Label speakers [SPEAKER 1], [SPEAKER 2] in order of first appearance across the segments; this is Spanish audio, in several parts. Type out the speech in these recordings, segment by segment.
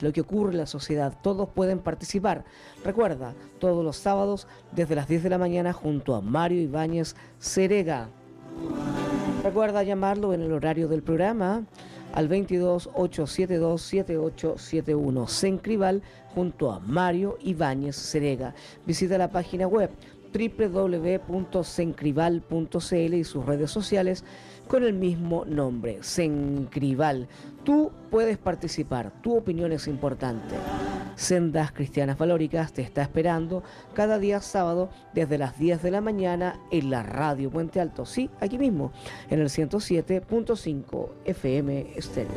[SPEAKER 1] lo que ocurre en la sociedad. Todos pueden participar. Recuerda, todos los sábados desde las 10 de la mañana junto a Mario Ibáñez Cerega. Recuerda llamarlo en el horario del programa al 22 872 7871 Sencrival junto a Mario Ibáñez Cerega. Visita la página web www.sencrival.cl y sus redes sociales con el mismo nombre, Sencrival. Tú puedes participar, tu opinión es importante. Sendas Cristianas Valóricas te está esperando cada día sábado desde las 10 de la mañana en la radio Puente Alto. Sí, aquí mismo, en el 107.5 FM Estéreo.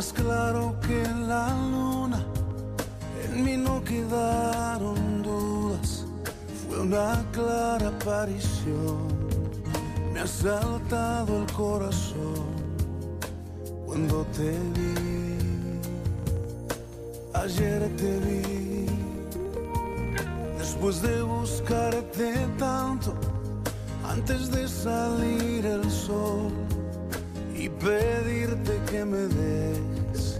[SPEAKER 2] Más claro que la luna, en mí no quedaron dudas, fue una clara aparición. Me ha saltado el corazón cuando te vi. Ayer te vi, después de buscarte tanto, antes de salir el sol pedirte que me des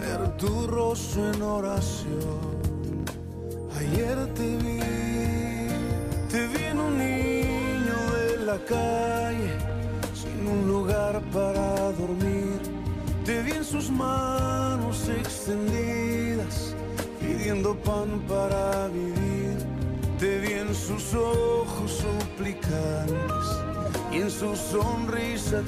[SPEAKER 2] ver tu rostro en oración. Ayer te vi, te vi en un niño de la calle, sin un lugar para dormir. Te vi en sus manos extendidas, pidiendo pan para vivir. Te vi en sus ojos suplicantes y en su sonrisa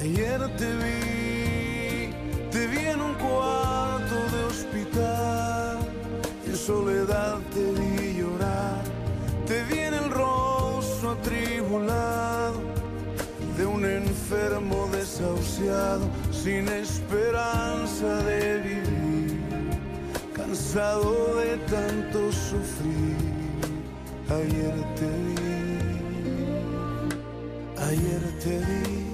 [SPEAKER 2] Ayer te vi, te vi en un cuarto de hospital, en soledad te vi llorar, te vi en el rostro atribulado de un enfermo desahuciado, sin esperanza de vivir, cansado de tanto sufrir. Ayer te vi ayer te vi,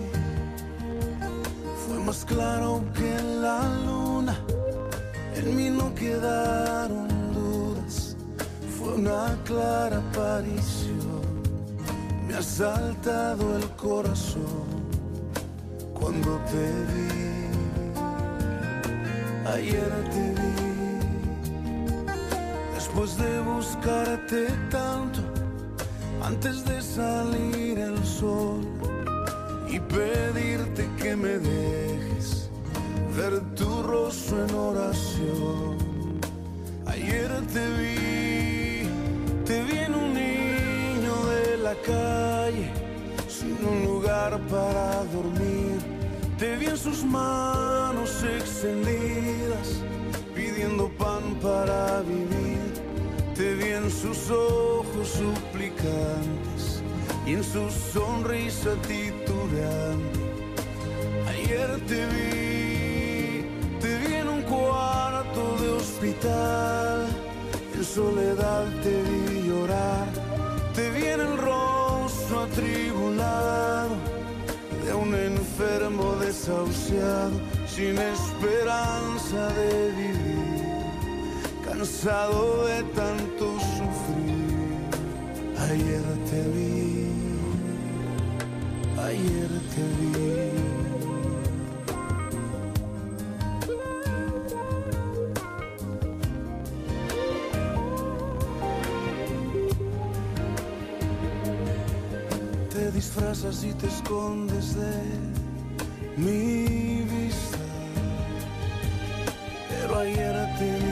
[SPEAKER 2] fue más claro que la luna, en mí no quedaron dudas, fue una clara aparición, me ha saltado el corazón cuando te vi, ayer te vi, después de buscarte tanto antes de salir el sol y pedirte que me dejes ver tu rostro en oración. Ayer te vi, te vi en un niño de la calle, sin un lugar para dormir. Te vi en sus manos extendidas, pidiendo pan para vivir. Te vi en sus ojos suplicantes y en su sonrisa titubeante. Ayer te vi, te vi en un cuarto de hospital, en soledad te vi llorar, te vi en el rostro atribulado de un enfermo desahuciado, sin esperanza de cansado de tanto sufrir. Ayer te vi, ayer te vi. Te disfrazas y te escondes de mi vista, pero ayer te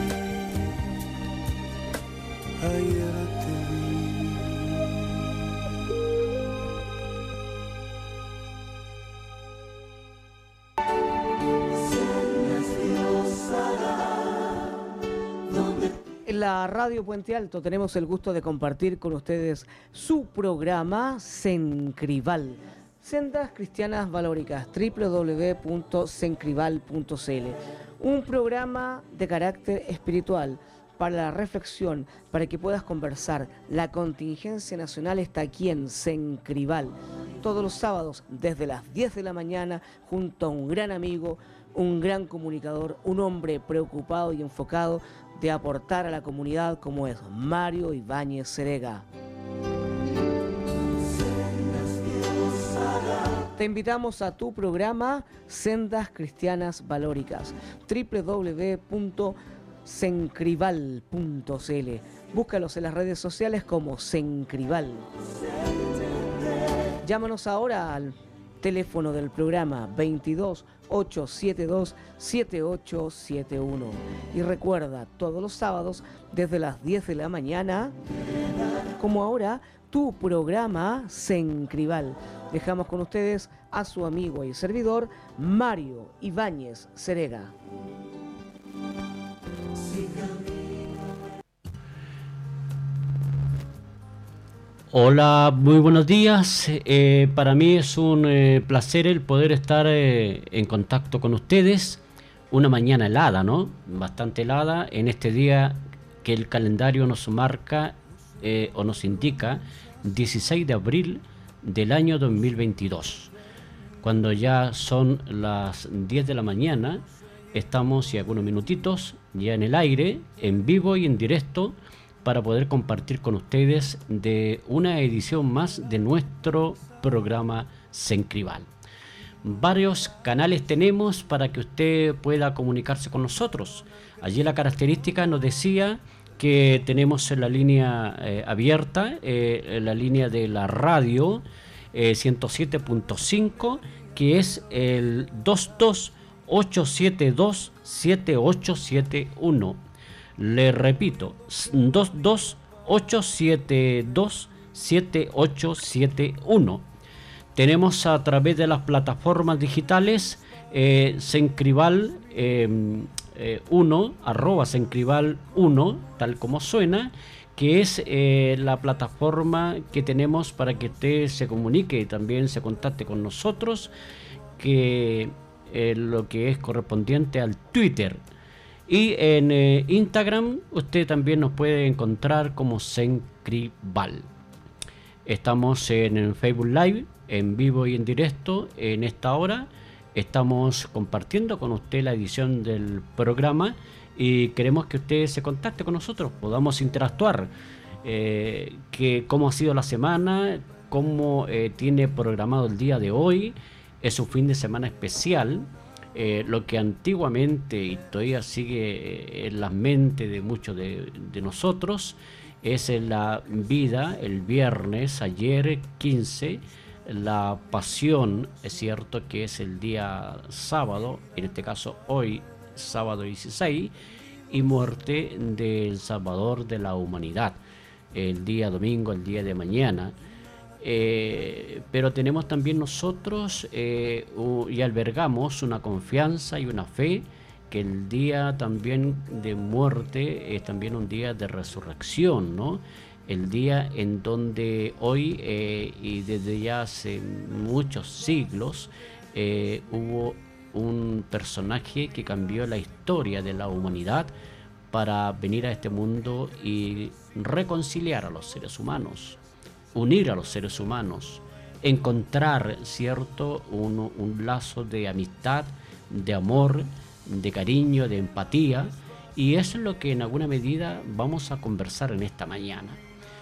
[SPEAKER 1] En la radio Puente Alto tenemos el gusto de compartir con ustedes su programa Sencrival. Sendas Cristianas Valóricas, www.sencrival.cl. Un programa de carácter espiritual para la reflexión, para que puedas conversar. La contingencia nacional está aquí en Sencrival, todos los sábados desde las 10 de la mañana, junto a un gran amigo, un gran comunicador, un hombre preocupado y enfocado de aportar a la comunidad como es Mario Ibáñez Serega. Te invitamos a tu programa Sendas Cristianas Valóricas, www.sencrival.cl. Búscalos en las redes sociales como Sencrival. Llámanos ahora al teléfono del programa 22 872 7871. Y recuerda, todos los sábados desde las 10 de la mañana, como ahora, tu programa Sencrival dejamos con ustedes a su amigo y servidor Mario Ibáñez Serega.
[SPEAKER 3] Hola, muy buenos días. Eh, para mí es un eh, placer el poder estar eh, en contacto con ustedes. Una mañana helada, ¿no? Bastante helada en este día que el calendario nos marca o nos indica 16 de abril del año 2022. Cuando ya son las 10 de la mañana, estamos y algunos minutitos ya en el aire, en vivo y en directo, para poder compartir con ustedes de una edición más de nuestro programa Sencrival. Varios canales tenemos para que usted pueda comunicarse con nosotros. Allí la característica nos decía que tenemos la línea eh, abierta, eh, la línea de la radio 107.5, eh, que es el 228727871. Le repito, 228727871. Tenemos a través de las plataformas digitales eh, Sencrival em, 1, eh, arroba Sencrival 1, tal como suena, que es eh, la plataforma que tenemos para que usted se comunique y también se contacte con nosotros, que eh, lo que es correspondiente al Twitter. Y en Instagram usted también nos puede encontrar como Sencrival. Estamos en Facebook Live, en vivo y en directo, en esta hora. Estamos compartiendo con usted la edición del programa y queremos que usted se contacte con nosotros, podamos interactuar, eh, cómo ha sido la semana, cómo eh, tiene programado el día de hoy, es un fin de semana especial, eh, lo que antiguamente y todavía sigue en la mente de muchos de, de nosotros es la vida el viernes, ayer 15, la pasión, es cierto que es el día sábado, en este caso hoy, sábado 16, y muerte del Salvador de la humanidad, el día domingo, el día de mañana. Eh, pero tenemos también nosotros eh, y albergamos una confianza y una fe que el día también de muerte es también un día de resurrección, ¿no? el día en donde hoy eh, y desde ya hace muchos siglos hubo un personaje que cambió la historia de la humanidad para venir a este mundo y reconciliar a los seres humanos, unir a los seres humanos, encontrar cierto un, un lazo de amistad, de amor, de cariño, de empatía, y eso es lo que en alguna medida vamos a conversar en esta mañana.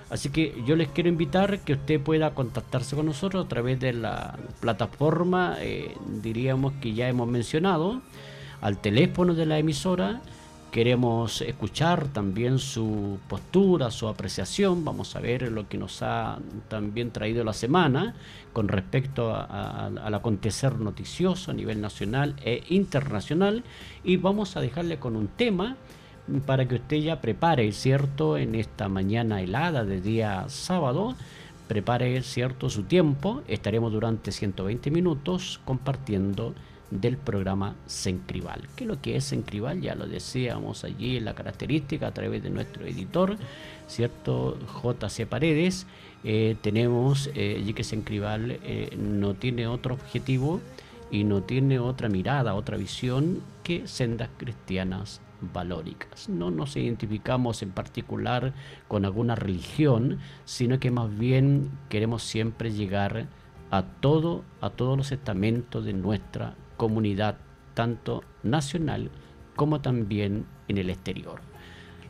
[SPEAKER 3] Así que yo les quiero invitar que usted pueda contactarse con nosotros a través de la plataforma, eh, diríamos que ya hemos mencionado, al teléfono de la emisora. Queremos escuchar también su postura, su apreciación. Vamos a ver lo que nos ha también traído la semana con respecto al acontecer noticioso a nivel nacional e internacional. Y vamos a dejarle con un tema para que usted ya prepare, ¿cierto? En esta mañana helada de día sábado, prepare, ¿cierto? Su tiempo. Estaremos durante 120 minutos compartiendo del programa Sencrival. ¿Qué es lo que es Sencrival? Ya lo decíamos allí en la característica a través de nuestro editor, ¿cierto? JC Paredes. Eh, tenemos eh, allí que Sencrival eh, no tiene otro objetivo y no tiene otra mirada, otra visión que sendas cristianas valóricas. No nos identificamos en particular con alguna religión, sino que más bien queremos siempre llegar a todo, a todos los estamentos de nuestra comunidad, tanto nacional como también en el exterior.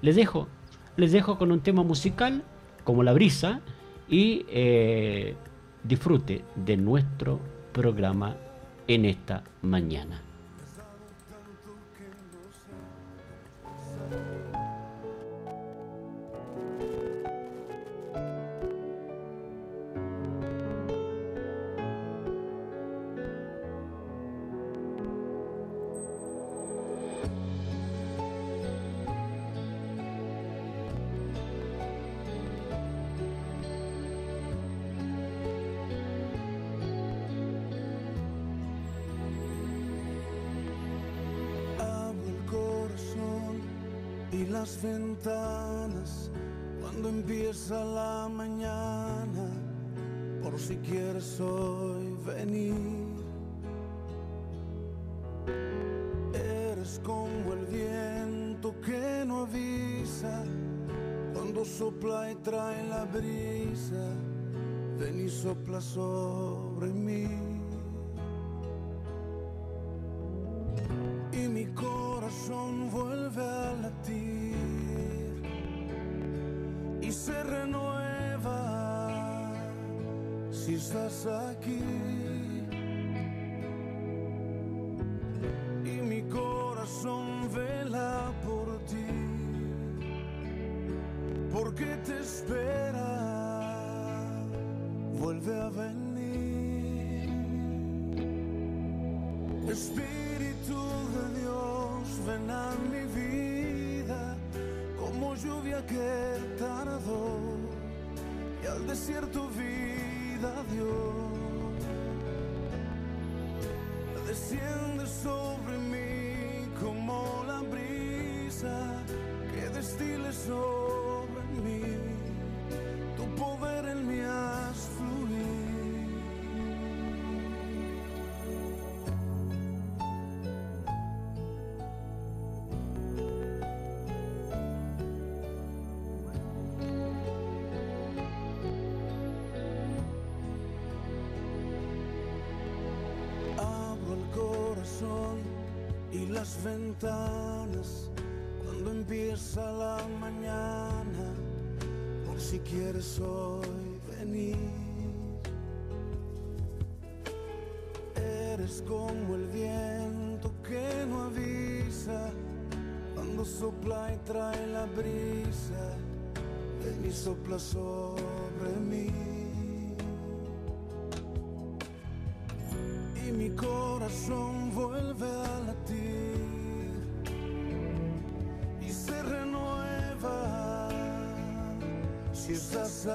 [SPEAKER 3] Les dejo, les dejo con un tema musical como La Brisa y eh, disfrute de nuestro programa en esta mañana.
[SPEAKER 2] Ventanas cuando empieza la mañana, por si quieres hoy venir. Eres como el viento que no avisa cuando sopla y trae la brisa. Ven y sopla sobre mí. y mi corazón vuelve a latir se renueva si estás aquí. Y mi corazón vela por ti, porque te espera, vuelve a venir. Espíritu de Dios, ven a mi vida lluvia que tardó y al desierto vida dio. Desciende sobre mí como la brisa que destile sobre ventanas cuando empieza la mañana, por si quieres hoy venir. Eres como el viento que no avisa cuando sopla y trae la brisa. Ven y sopla sobre mí. y mi corazón si estás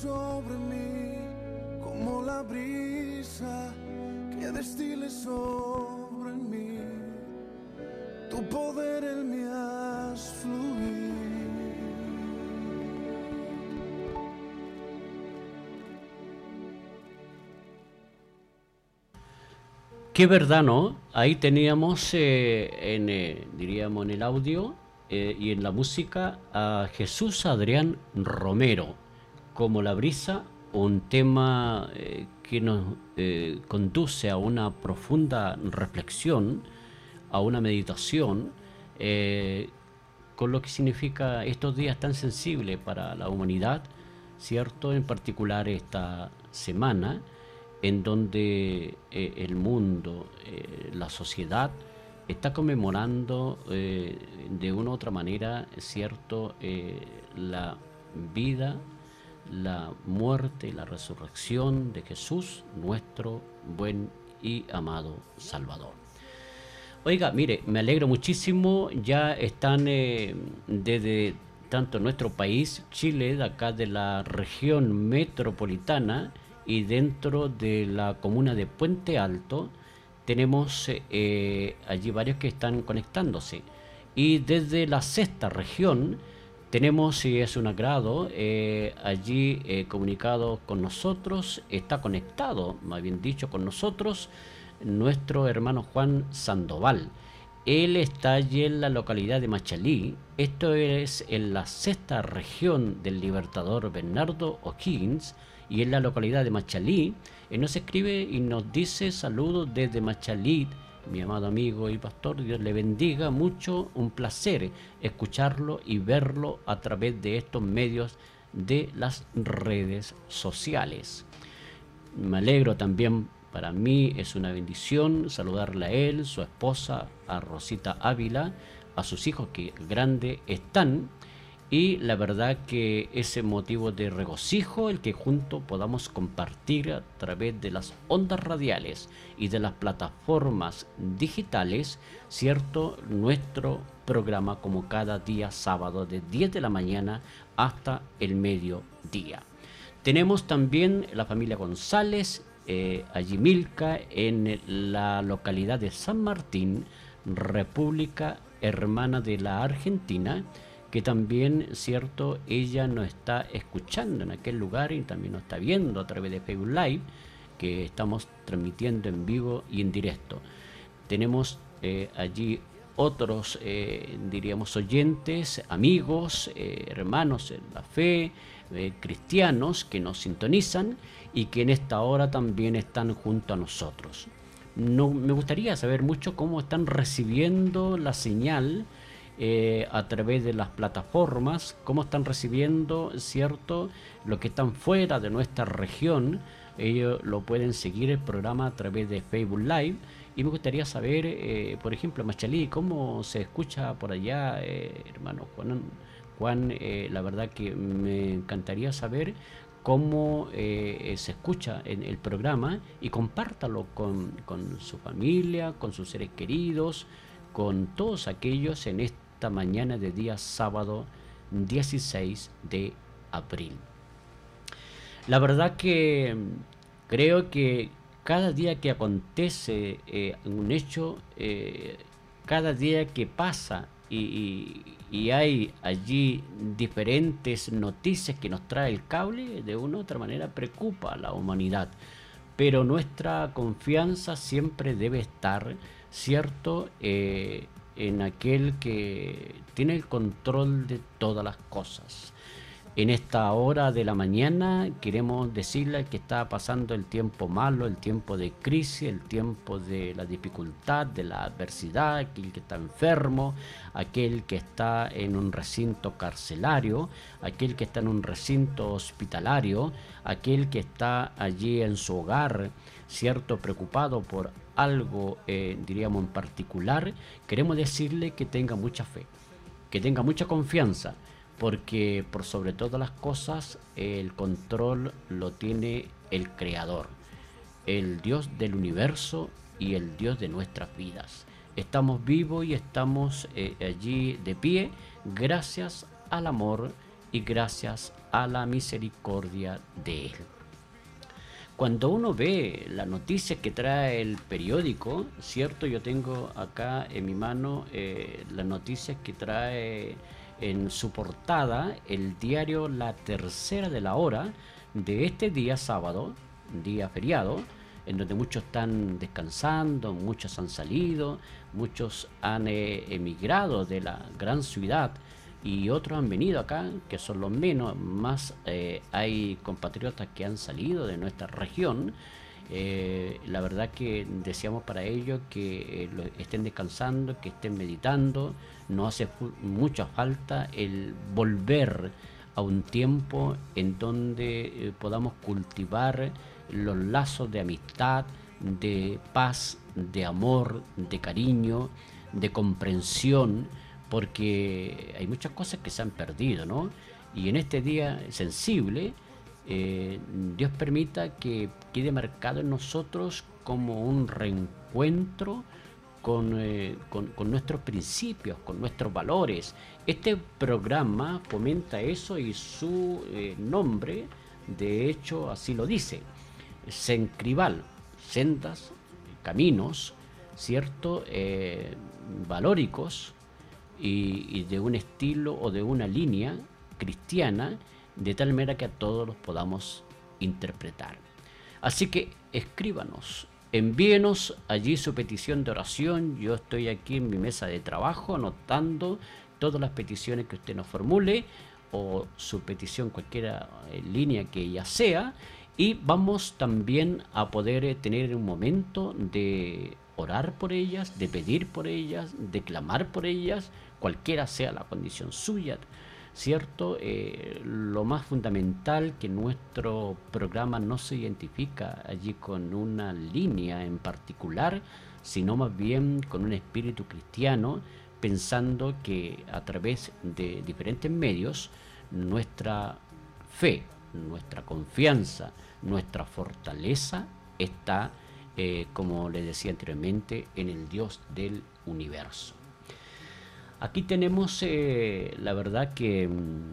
[SPEAKER 2] sobre mí como la brisa que destile sobre mí. Tu poder en mí has fluir.
[SPEAKER 3] Qué verdad, ¿no? Ahí teníamos, eh, en, eh, diríamos, en el audio eh, y en la música a Jesús Adrián Romero, como la brisa, un tema eh, que nos eh, conduce a una profunda reflexión, a una meditación, eh, con lo que significa estos días tan sensibles para la humanidad, ¿cierto? En particular esta semana, en donde el mundo, la sociedad, está conmemorando de una u otra manera, ¿cierto?, la vida, la muerte y la resurrección de Jesús, nuestro buen y amado Salvador. Oiga, mire, me alegro muchísimo, ya están eh, desde tanto nuestro país, Chile, de acá de la región metropolitana y dentro de la comuna de Puente Alto, tenemos eh, allí varios que están conectándose. Y desde la sexta región tenemos, y es un agrado, eh, allí eh, comunicado con nosotros, está conectado, más bien dicho, con nosotros, nuestro hermano Juan Sandoval. Él está allí en la localidad de Machalí. Esto es en la sexta región del Libertador Bernardo O'Higgins y en la localidad de Machalí. Él nos escribe y nos dice saludos desde Machalí, mi amado amigo y pastor. Dios le bendiga mucho. Un placer escucharlo y verlo a través de estos medios de las redes sociales. Me alegro también, para mí es una bendición saludarle a él, su esposa, a Rosita Ávila, a sus hijos que grandes están. Y la verdad que ese motivo de regocijo el que juntos podamos compartir a través de las ondas radiales y de las plataformas digitales, ¿cierto? Nuestro programa como cada día sábado de 10 de la mañana hasta el mediodía. Tenemos también la familia González, eh, allí Milka, en la localidad de San Martín, República Hermana de la Argentina, que también, cierto, ella nos está escuchando en aquel lugar y también nos está viendo a través de Facebook Live, que estamos transmitiendo en vivo y en directo. Tenemos eh, allí otros, eh, diríamos, oyentes, amigos, eh, hermanos en la fe, cristianos que nos sintonizan y que en esta hora también están junto a nosotros. No, me gustaría saber mucho cómo están recibiendo la señal eh, a través de las plataformas, cómo están recibiendo, ¿cierto? Los que están fuera de nuestra región, ellos lo pueden seguir el programa a través de Facebook Live. Y me gustaría saber, eh, por ejemplo, Machalí, cómo se escucha por allá, eh, hermano Juan. Juan, la verdad que me encantaría saber cómo se escucha en el programa y compártalo con, con su familia, con sus seres queridos, con todos aquellos en esta mañana de día sábado 16 de abril. La verdad que mm, creo que cada día que acontece eh, un hecho, eh, cada día que pasa y, hay allí diferentes noticias que nos trae el cable, de una u otra manera preocupa a la humanidad. Pero nuestra confianza siempre debe estar, ¿cierto?, Eh, en aquel que tiene el control de todas las cosas. En esta hora de la mañana queremos decirle que está pasando el tiempo malo, el tiempo de crisis, el tiempo de la dificultad, de la adversidad, aquel que está enfermo, aquel que está en un recinto carcelario, aquel que está en un recinto hospitalario, aquel que está allí en su hogar, cierto, preocupado por algo, eh, diríamos en particular, queremos decirle que tenga mucha fe, que tenga mucha confianza porque por sobre todas las cosas el control lo tiene el Creador, el Dios del universo y el Dios de nuestras vidas. Estamos vivos y estamos eh, allí de pie gracias al amor y gracias a la misericordia de Él. Cuando uno ve las noticias que trae el periódico, ¿cierto? Yo tengo acá en mi mano eh, las noticias que trae en su portada el diario La Tercera de la Hora de este día sábado, día feriado, en donde muchos están descansando, muchos han salido, muchos han eh, emigrado de la gran ciudad y otros han venido acá, que son los menos, más eh, hay compatriotas que han salido de nuestra región. Eh, la verdad que deseamos para ellos que estén descansando, que estén meditando. No hace mucha falta el volver a un tiempo en donde podamos cultivar los lazos de amistad, de paz, de amor, de cariño, de comprensión, porque hay muchas cosas que se han perdido, ¿no? Y en este día sensible, eh, Dios permita que quede marcado en nosotros como un reencuentro con, eh, nuestros principios, con nuestros valores. Este programa fomenta eso y su eh, nombre, de hecho, así lo dice sencribal, sendas, caminos, ¿cierto? Valóricos y, de un estilo o de una línea cristiana, de tal manera que a todos los podamos interpretar. Así que escríbanos, envíenos allí su petición de oración. Yo estoy aquí en mi mesa de trabajo anotando todas las peticiones que usted nos formule o su petición, cualquiera eh, línea que ella sea, y vamos también a poder eh, tener un momento de orar por ellas, de pedir por ellas, de clamar por ellas, cualquiera sea la condición suya, ¿cierto? Eh, lo más fundamental que nuestro programa no se identifica allí con una línea en particular, sino más bien con un espíritu cristiano, pensando que a través de diferentes medios nuestra fe, nuestra confianza, nuestra fortaleza está, eh, como les decía anteriormente, en el Dios del universo. Aquí tenemos eh, la verdad que mm,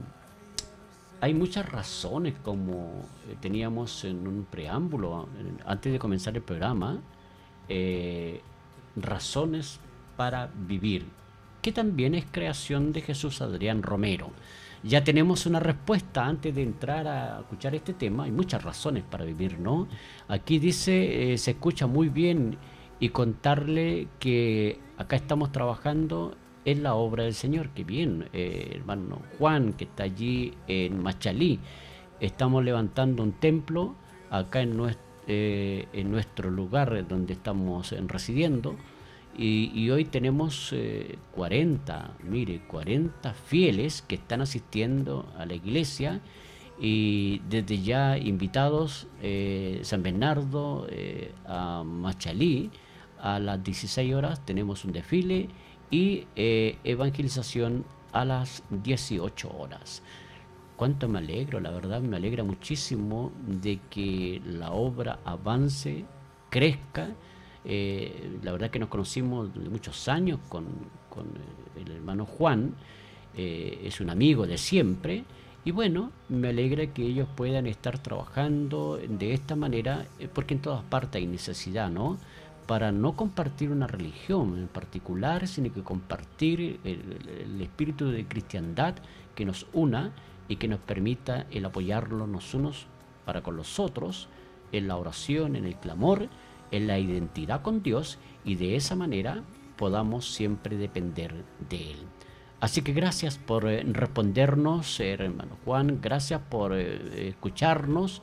[SPEAKER 3] hay muchas razones, como eh, teníamos en un preámbulo antes de comenzar el programa, razones para vivir, que también es creación de Jesús Adrián Romero ya tenemos una respuesta antes de entrar a escuchar este tema. Hay muchas razones para vivir, ¿no? Aquí dice, eh, se escucha muy bien y contarle que acá estamos trabajando en la obra del Señor. Que bien, eh, hermano Juan, que está allí en Machalí. Estamos levantando un templo acá en nuestro, eh, en nuestro lugar donde estamos residiendo y, hoy tenemos 40, eh, mire, 40 fieles que están asistiendo a la iglesia y desde ya invitados eh, San Bernardo eh, a Machalí a las 16 horas tenemos un desfile y evangelización a las 18 horas. Cuánto me alegro, la verdad me alegra muchísimo de que la obra avance, crezca eh, la verdad que nos conocimos de muchos años con, eh, el hermano Juan, eh, es un amigo de siempre, y bueno, me alegra que ellos puedan estar trabajando de esta manera, porque en todas partes hay necesidad, ¿no? Para no compartir una religión en particular, sino que compartir el, espíritu de cristiandad que nos una y que nos permita el apoyarlo los unos para con los otros, en la oración, en el clamor, en la identidad con Dios y de esa manera podamos siempre depender de Él. Así que gracias por eh, respondernos, eh, hermano Juan, gracias por eh, escucharnos.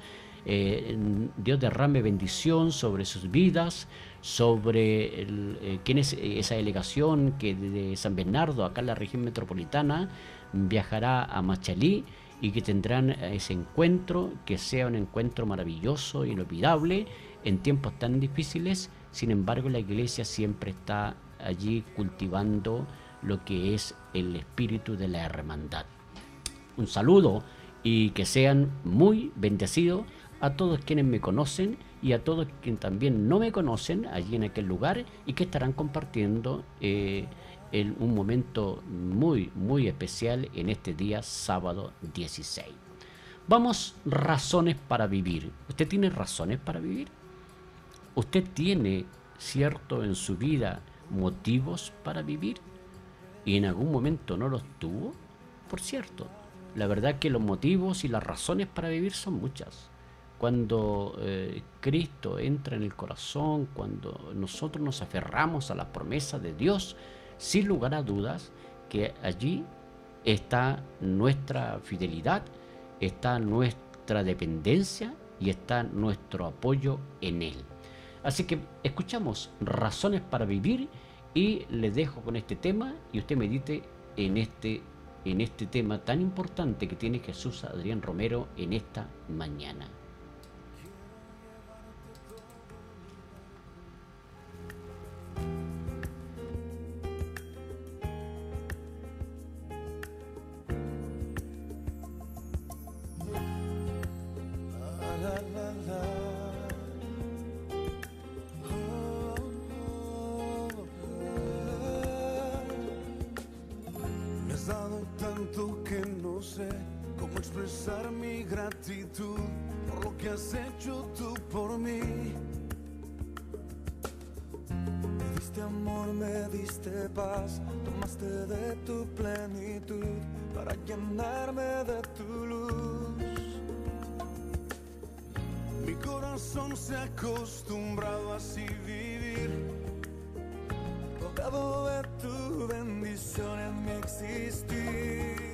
[SPEAKER 3] Dios derrame bendición sobre sus vidas, sobre quién es esa delegación que de San Bernardo, acá en la región metropolitana, viajará a Machalí y que tendrán ese encuentro, que sea un encuentro maravilloso, inolvidable en tiempos tan difíciles, sin embargo la iglesia siempre está allí cultivando lo que es el espíritu de la hermandad. Un saludo y que sean muy bendecidos a todos quienes me conocen y a todos quienes también no me conocen allí en aquel lugar y que estarán compartiendo eh, en un momento muy, muy especial en este día sábado 16. Vamos, razones para vivir. ¿Usted tiene razones para vivir? ¿Usted tiene, cierto, en su vida motivos para vivir? ¿Y en algún momento no los tuvo? Por cierto, la verdad que los motivos y las razones para vivir son muchas. Cuando eh, Cristo entra en el corazón, cuando nosotros nos aferramos a la promesa de Dios, sin lugar a dudas que allí está nuestra fidelidad, está nuestra dependencia y está nuestro apoyo en Él. Así que escuchamos razones para vivir y les dejo con este tema y usted medite en este, en este tema tan importante que tiene Jesús Adrián Romero en esta mañana. expresar mi gratitud por
[SPEAKER 2] lo que has hecho tú por mí. Me diste amor, me diste paz, tomaste de tu plenitud
[SPEAKER 3] para
[SPEAKER 2] llenarme de tu luz. Mi corazón se ha acostumbrado a así
[SPEAKER 3] vivir, rodeado de tu bendición en mi existir.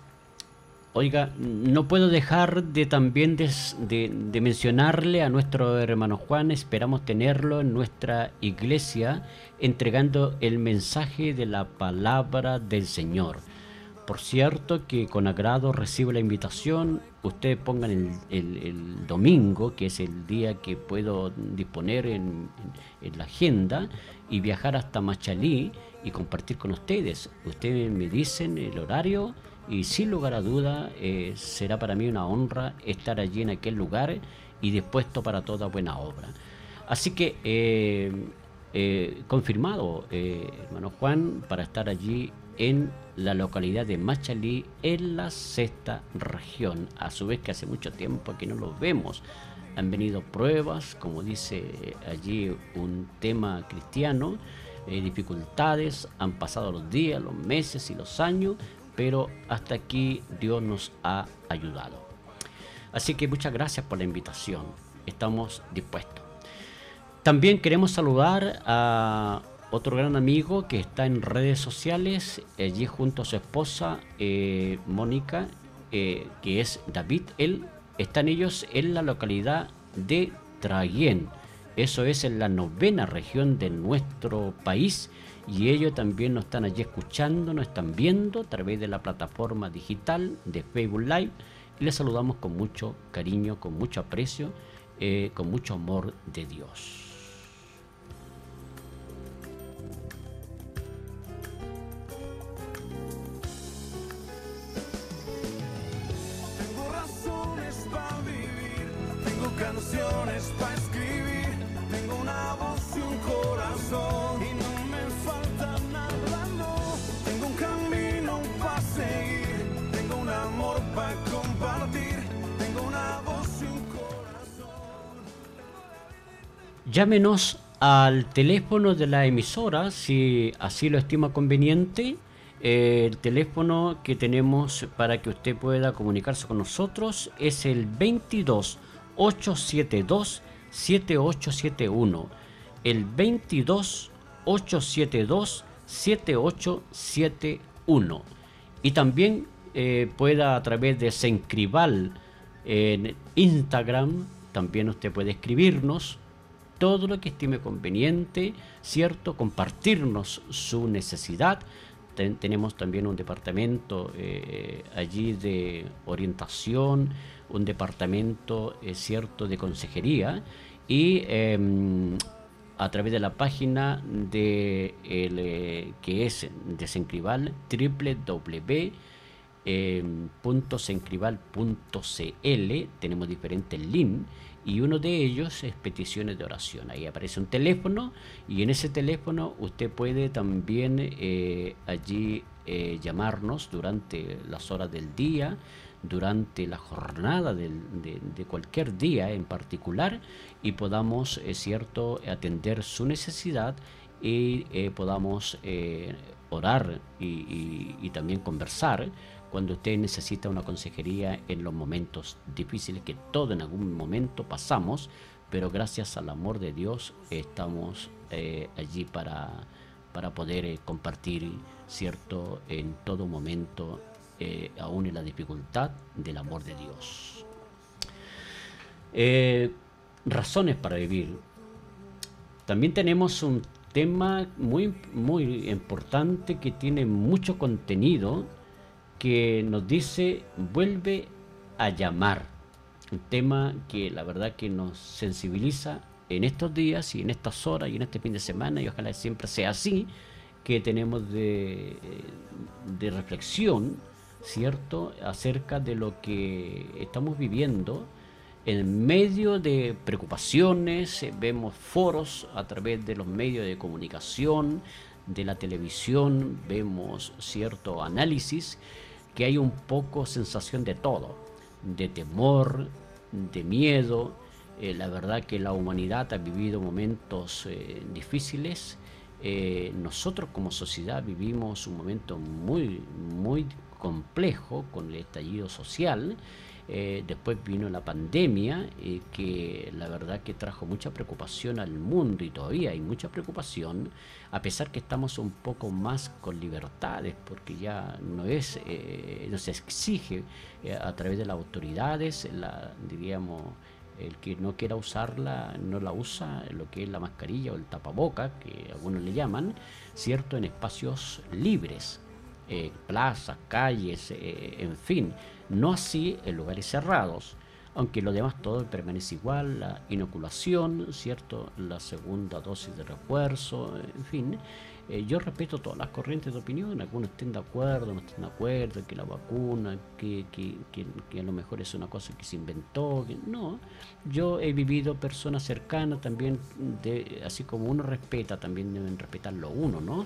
[SPEAKER 3] Oiga, no puedo dejar de también de, mencionarle a nuestro hermano Juan, esperamos tenerlo en nuestra iglesia entregando el mensaje de la palabra del Señor. Por cierto que con agrado recibo la invitación, ustedes pongan el, domingo, que es el día que puedo disponer en la agenda, y viajar hasta Machalí y compartir con ustedes. Ustedes me dicen el horario y sin lugar a duda eh, será para mí una honra estar allí en aquel lugar y dispuesto para toda buena obra. Así que eh, eh, confirmado, hermano Juan, para estar allí en la localidad de Machalí, en la sexta región. A su vez que hace mucho tiempo que no los vemos han venido pruebas, como dice allí un tema cristiano, eh, dificultades, han pasado los días, los meses y los años, pero hasta aquí Dios nos ha ayudado. Así que muchas gracias por la invitación, estamos dispuestos. También queremos saludar a otro gran amigo que está en redes sociales, allí junto a su esposa eh, Mónica, eh, que es David, él están ellos en la localidad de Traguén. Eso es en la novena región de nuestro país y ellos también nos están allí escuchando, nos están viendo a través de la plataforma digital de Facebook Live. Les saludamos con mucho cariño, con mucho aprecio, eh, con mucho amor de Dios.
[SPEAKER 2] canciones para corazón y no me falta nada, no. Tengo un camino para seguir. Tengo un amor para compartir. Tengo una voz y un corazón.
[SPEAKER 3] Llámenos al teléfono de la emisora si así lo estima conveniente. El teléfono que tenemos para que usted pueda comunicarse con nosotros es el 22 872 7871. El 22 872 7871. Y también eh, pueda a través de Sencrival en Instagram, también usted puede escribirnos todo lo que estime conveniente, ¿cierto? Compartirnos su necesidad. tenemos también un departamento eh, allí de orientación, un departamento eh, cierto de consejería y em, a través de la página de el, eh, que es de Sencribal www.sencribal.cl tenemos diferentes links y uno de ellos es peticiones de oración. Ahí aparece un teléfono y en ese teléfono usted puede también eh, allí eh, llamarnos durante las horas del día, durante la jornada de, cualquier día en particular y podamos, es cierto, atender su necesidad y eh, podamos eh, orar y, también conversar cuando usted necesita una consejería en los momentos difíciles que todos en algún momento pasamos, pero gracias al amor de Dios estamos eh, allí para, para poder compartir, cierto, en todo momento eh, aún en la dificultad del amor de Dios. Eh, razones para vivir. También tenemos un tema muy, muy importante que tiene mucho contenido que nos dice vuelve a llamar. Un tema que la verdad que nos sensibiliza en estos días y en estas horas y en este fin de semana y ojalá siempre sea así que tenemos de, de reflexión ¿cierto?, acerca de lo que estamos viviendo en medio de preocupaciones, eh, vemos foros a través de los medios de comunicación, de la televisión, vemos cierto análisis, que hay un poco sensación de todo, de temor, de miedo. Eh, la verdad que la humanidad ha vivido momentos eh, difíciles. nosotros como sociedad vivimos un momento muy, muy complejo con el estallido social. Eh, después vino la pandemia, eh, que la verdad que trajo mucha preocupación al mundo y todavía hay mucha preocupación, a pesar que estamos un poco más con libertades, porque ya no es, eh, no se exige a través de las autoridades, la, diríamos, el que no quiera usarla no la usa, lo que es la mascarilla o el tapaboca, que algunos le llaman, cierto, en espacios libres eh, plazas, calles, eh, en fin, no así en lugares cerrados, aunque lo demás todo permanece igual, la inoculación, ¿cierto? La segunda dosis de refuerzo, en fin, eh, yo respeto todas las corrientes de opinión, algunos estén de acuerdo, no estén de acuerdo, que la vacuna, que, que, que, a lo mejor es una cosa que se inventó, no, yo he vivido personas cercanas también, de, así como uno respeta, también deben respetarlo uno, ¿no?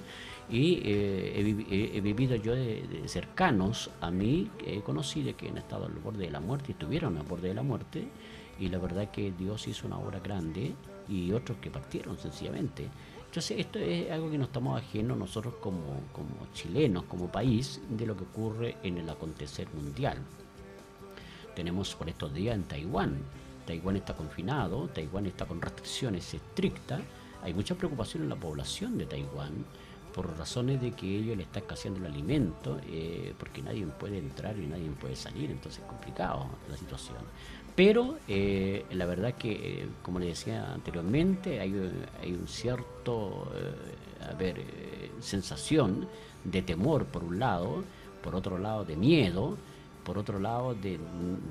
[SPEAKER 3] Y eh, he, vivido yo de, cercanos a mí, que he conocido que han estado al borde de la muerte estuvieron al borde de la muerte, y la verdad que Dios hizo una obra grande y otros que partieron sencillamente. Entonces esto es algo que no estamos ajenos nosotros como chilenos, como país, de lo que ocurre en el acontecer mundial. Tenemos por estos días en Taiwán. Taiwán está confinado, Taiwán está con restricciones estrictas. Hay mucha preocupación en la población de Taiwán por razones de que ellos le está escaseando el alimento, eh, porque nadie puede entrar y nadie puede salir, entonces es complicado la situación. Pero eh, la verdad que, eh, como le decía anteriormente, hay, hay un cierto, a ver, sensación de temor por un lado, por otro lado de miedo, por otro lado de,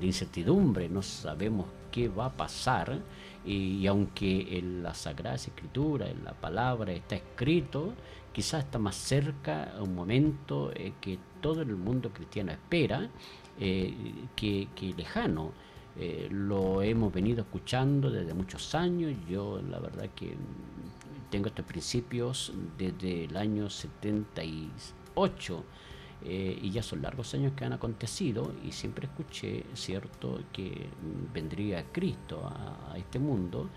[SPEAKER 3] incertidumbre, no sabemos qué va a pasar y, aunque en la Sagrada Escritura, en la palabra está escrito quizás está más cerca un momento eh, que todo el mundo cristiano espera eh, que, lejano. Eh, lo hemos venido escuchando desde muchos años. Yo la verdad que tengo estos principios desde el año 78 y ya son largos años que han acontecido y siempre escuché, cierto, que vendría Cristo a este mundo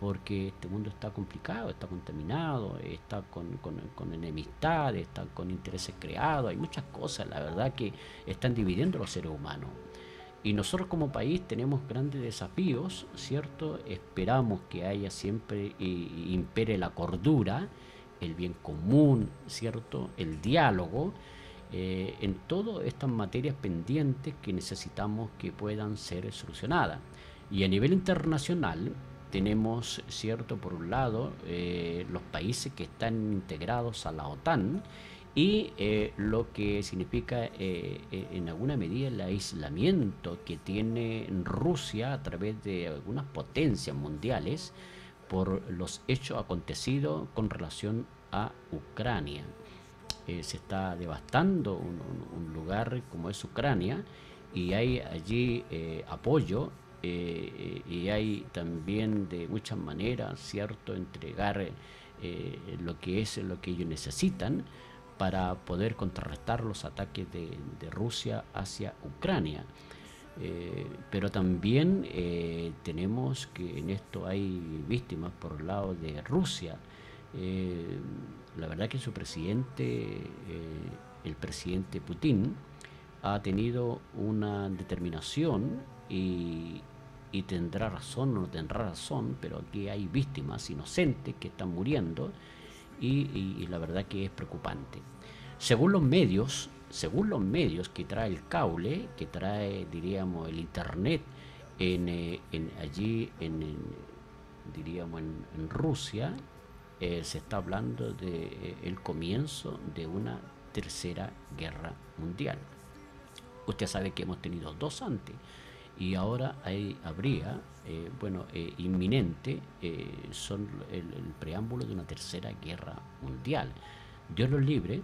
[SPEAKER 3] porque este mundo está complicado, está contaminado, está con, con, enemistades, está con intereses creados, hay muchas cosas, la verdad, que están dividiendo los seres humanos. Y nosotros como país tenemos grandes desafíos, ¿cierto? Esperamos que haya siempre y impere la cordura, el bien común, ¿cierto? El diálogo, eh, en todas estas materias pendientes que necesitamos que puedan ser solucionadas. Y a nivel internacional, tenemos, cierto, por un lado, eh, los países que están integrados a la OTAN y eh, lo que significa eh, en alguna medida el aislamiento que tiene Rusia a través de algunas potencias mundiales por los hechos acontecidos con relación a Ucrania. se está devastando un, lugar como es Ucrania y hay allí apoyo y hay también de muchas maneras, ¿cierto?, entregar lo que es lo que ellos necesitan para poder contrarrestar los ataques de, Rusia hacia Ucrania. Eh, pero también eh, tenemos que en esto hay víctimas por el lado de Rusia. Eh, la verdad que su presidente, el presidente Putin, ha tenido una determinación y, tendrá razón o no tendrá razón, pero aquí hay víctimas inocentes que están muriendo y, la verdad que es preocupante. Según los medios, según los medios que trae el cable, que trae, diríamos, el internet en, eh, allí, en, diríamos, en, Rusia, eh, se está hablando de eh, el comienzo de una tercera guerra mundial. Usted sabe que hemos tenido dos antes y ahora hay, habría, bueno, inminente, son el, preámbulo de una tercera guerra mundial. Dios los libre,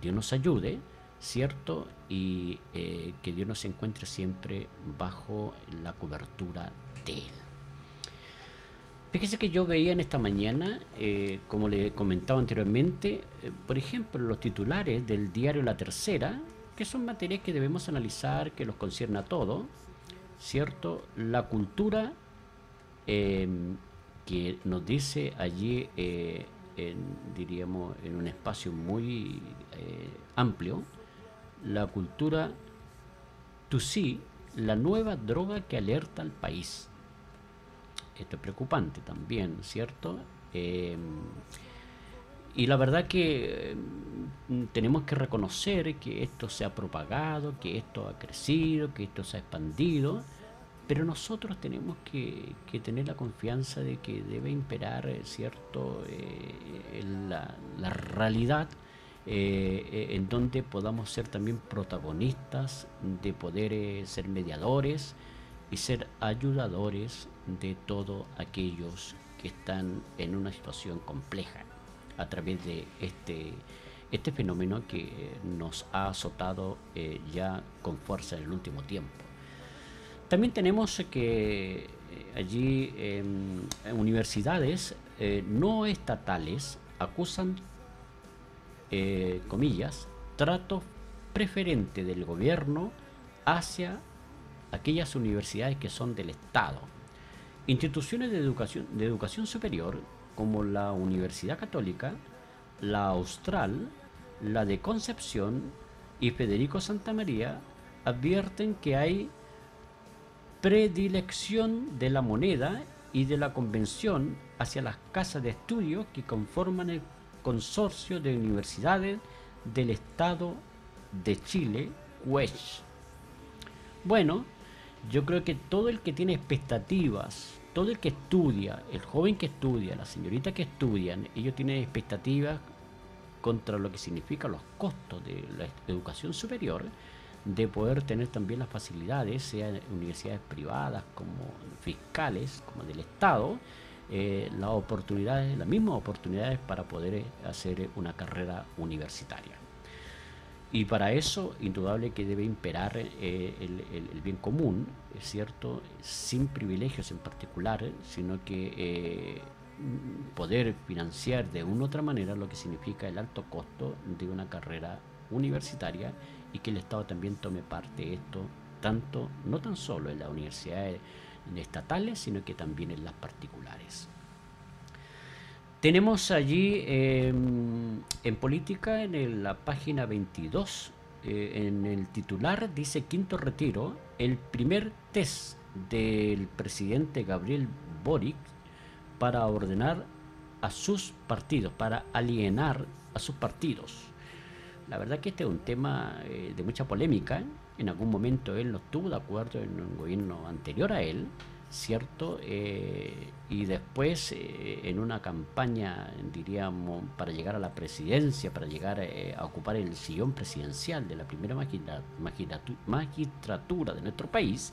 [SPEAKER 3] Dios nos ayude, ¿cierto? Y eh, que Dios nos encuentre siempre bajo la cobertura de Él. Fíjese que yo veía en esta mañana, eh, como le comentaba anteriormente, eh, por ejemplo, los titulares del diario La Tercera, que son materias que debemos analizar, que los concierne a todo, ¿cierto? La cultura que nos dice allí diríamos, en un espacio muy eh, amplio, la cultura sí la nueva droga que alerta al país. Esto es preocupante también, ¿cierto? Y la verdad que em, tenemos que reconocer que esto se ha propagado, que esto ha crecido, que esto se ha expandido pero nosotros tenemos que, tener la confianza de que debe imperar, eh, ¿cierto?, eh, la, realidad eh, en donde podamos ser también protagonistas, de poder ser mediadores y ser ayudadores de todos aquellos que están en una situación compleja a través de este, este fenómeno que nos ha azotado ya con fuerza en el último tiempo. También tenemos que eh, allí universidades eh, no estatales acusan, eh, comillas, trato preferente del gobierno hacia aquellas universidades que son del Estado. Instituciones de educación, de educación superior como la Universidad Católica, la Austral, la de Concepción y Federico Santa María advierten que hay predilección de la moneda y de la convención hacia las casas de estudio que conforman el consorcio de universidades del Estado de Chile, WESH. Bueno, yo creo que todo el que tiene expectativas, todo el que estudia, el joven que estudia, la señorita que estudian, ellos tienen expectativas contra lo que significa los costos de la educación superior, de poder tener también las facilidades, sea en universidades privadas como fiscales, como del Estado, eh, las oportunidades, las mismas oportunidades para poder eh, hacer una carrera universitaria. Y para eso, indudable que debe imperar eh, el, bien común, es cierto, sin privilegios en particular, sino que poder financiar de una u otra manera lo que significa el alto costo de una carrera universitaria y que el Estado también tome parte de esto, tanto, no tan solo en las universidades estatales, sino que también en las particulares. Tenemos allí em, en política, en la página 22, eh, en el titular dice quinto retiro, el primer test del presidente Gabriel Boric para ordenar a sus partidos, para alienar a sus partidos. La verdad que este es un tema eh, de mucha polémica. En algún momento él no estuvo de acuerdo en un gobierno anterior a él, ¿cierto? Eh, y después eh, en una campaña, diríamos, para llegar a la presidencia, para llegar eh, a ocupar el sillón presidencial de la primera magistratura de nuestro país,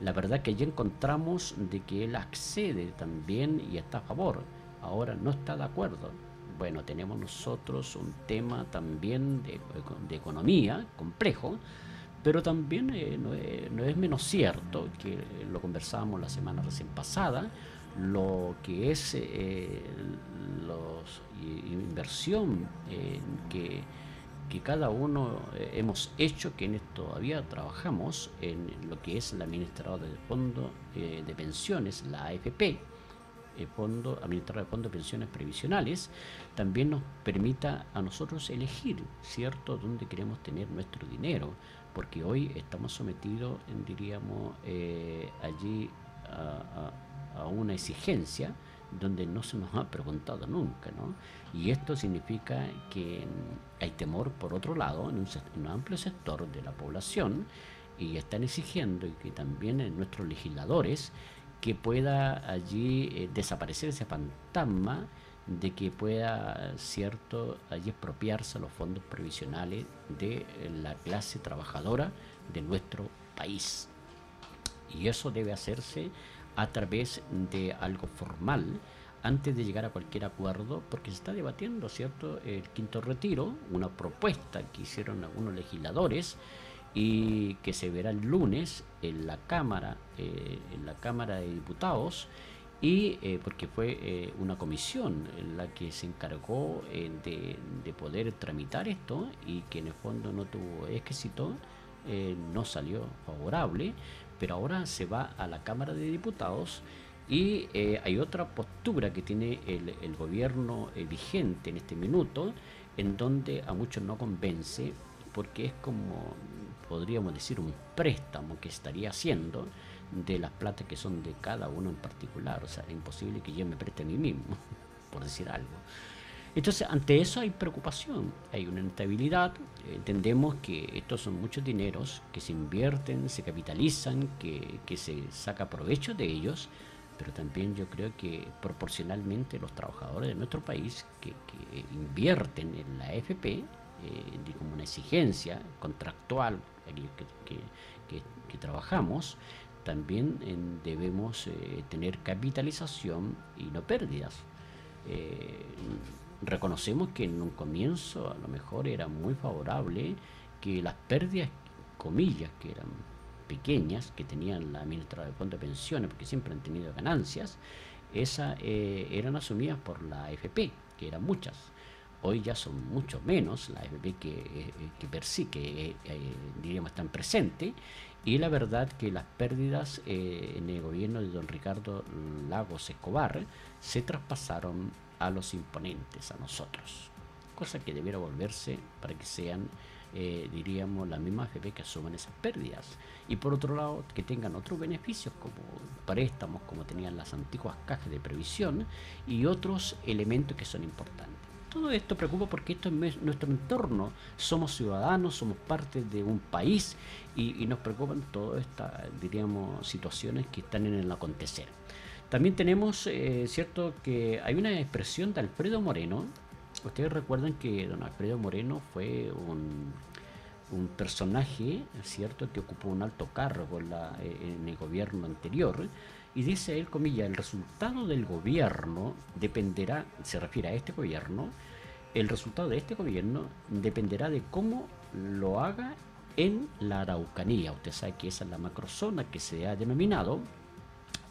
[SPEAKER 3] la verdad que ya encontramos de que él accede también y está a favor. Ahora no está de acuerdo. Bueno, tenemos nosotros un tema también de, de economía complejo, pero también eh, no, es, menos cierto, que lo conversábamos la semana recién pasada, lo que es eh, los, inversión que, que, cada uno eh, hemos hecho, que en esto todavía trabajamos, en lo que es el administrador del fondo de pensiones, la AFP, el fondo administrador de fondos de pensiones previsionales, también nos permita a nosotros elegir, ¿cierto?, dónde queremos tener nuestro dinero porque hoy estamos sometidos, diríamos, eh, allí a, una exigencia donde no se nos ha preguntado nunca, ¿no? Y esto significa que hay temor, por otro lado, en un, amplio sector de la población, y están exigiendo y que también en nuestros legisladores que pueda allí eh, desaparecer ese fantasma de que pueda, cierto, allí expropiarse los fondos previsionales de la clase trabajadora de nuestro país. Y eso debe hacerse a través de algo formal antes de llegar a cualquier acuerdo, porque se está debatiendo, ¿cierto?, el quinto retiro, una propuesta que hicieron algunos legisladores y que se verá el lunes en la Cámara, eh, en la Cámara de Diputados, y eh, porque fue eh, una comisión la que se encargó eh, de, poder tramitar esto y que en el fondo no tuvo éxito, no salió favorable, pero ahora se va a la Cámara de Diputados y hay otra postura que tiene el, el gobierno vigente en este minuto, en donde a muchos no convence, porque es como, podríamos decir, un préstamo que estaría haciendo de las plata que son de cada uno en particular. O sea, es imposible que yo me preste a mí mismo, por decir algo. Entonces, ante eso hay preocupación, hay una instabilidad. Entendemos que estos son muchos dineros que se invierten, se capitalizan, que, que se saca provecho de ellos, pero también yo creo que proporcionalmente los trabajadores de nuestro país que, que invierten en la AFP, eh, como una exigencia contractual, que, que, que trabajamos, también debemos eh, tener capitalización y no pérdidas. Eh, reconocemos que en un comienzo a lo mejor era muy favorable que las pérdidas, comillas, que eran pequeñas, que tenían la administradora de fondos de pensiones, porque siempre han tenido ganancias, esa, eh, eran asumidas por la AFP, que eran muchas. Hoy ya son mucho menos la AFP que, que diríamos están presentes y la verdad que las pérdidas eh, en el gobierno de don Ricardo Lagos Escobar se traspasaron a los imponentes, a nosotros. Cosa que debiera volverse para que sean, eh, diríamos, la misma AFP que asuman esas pérdidas. Y por otro lado, que tengan otros beneficios como préstamos, como tenían las antiguas cajas de previsión y otros elementos que son importantes. Todo esto preocupa porque esto es nuestro entorno. Somos ciudadanos, somos parte de un país y, nos preocupan todas estas, diríamos, situaciones que están en el acontecer. También tenemos, eh, cierto, que hay una expresión de Alfredo Moreno. Ustedes recuerdan que don Alfredo Moreno fue un, personaje, ¿cierto?, que ocupó un alto cargo en, en el gobierno anterior. Y dice él, comilla, el resultado del gobierno dependerá, se refiere a este gobierno, el resultado de este gobierno dependerá de cómo lo haga en la Araucanía. Usted sabe que esa es la macrozona que se ha denominado.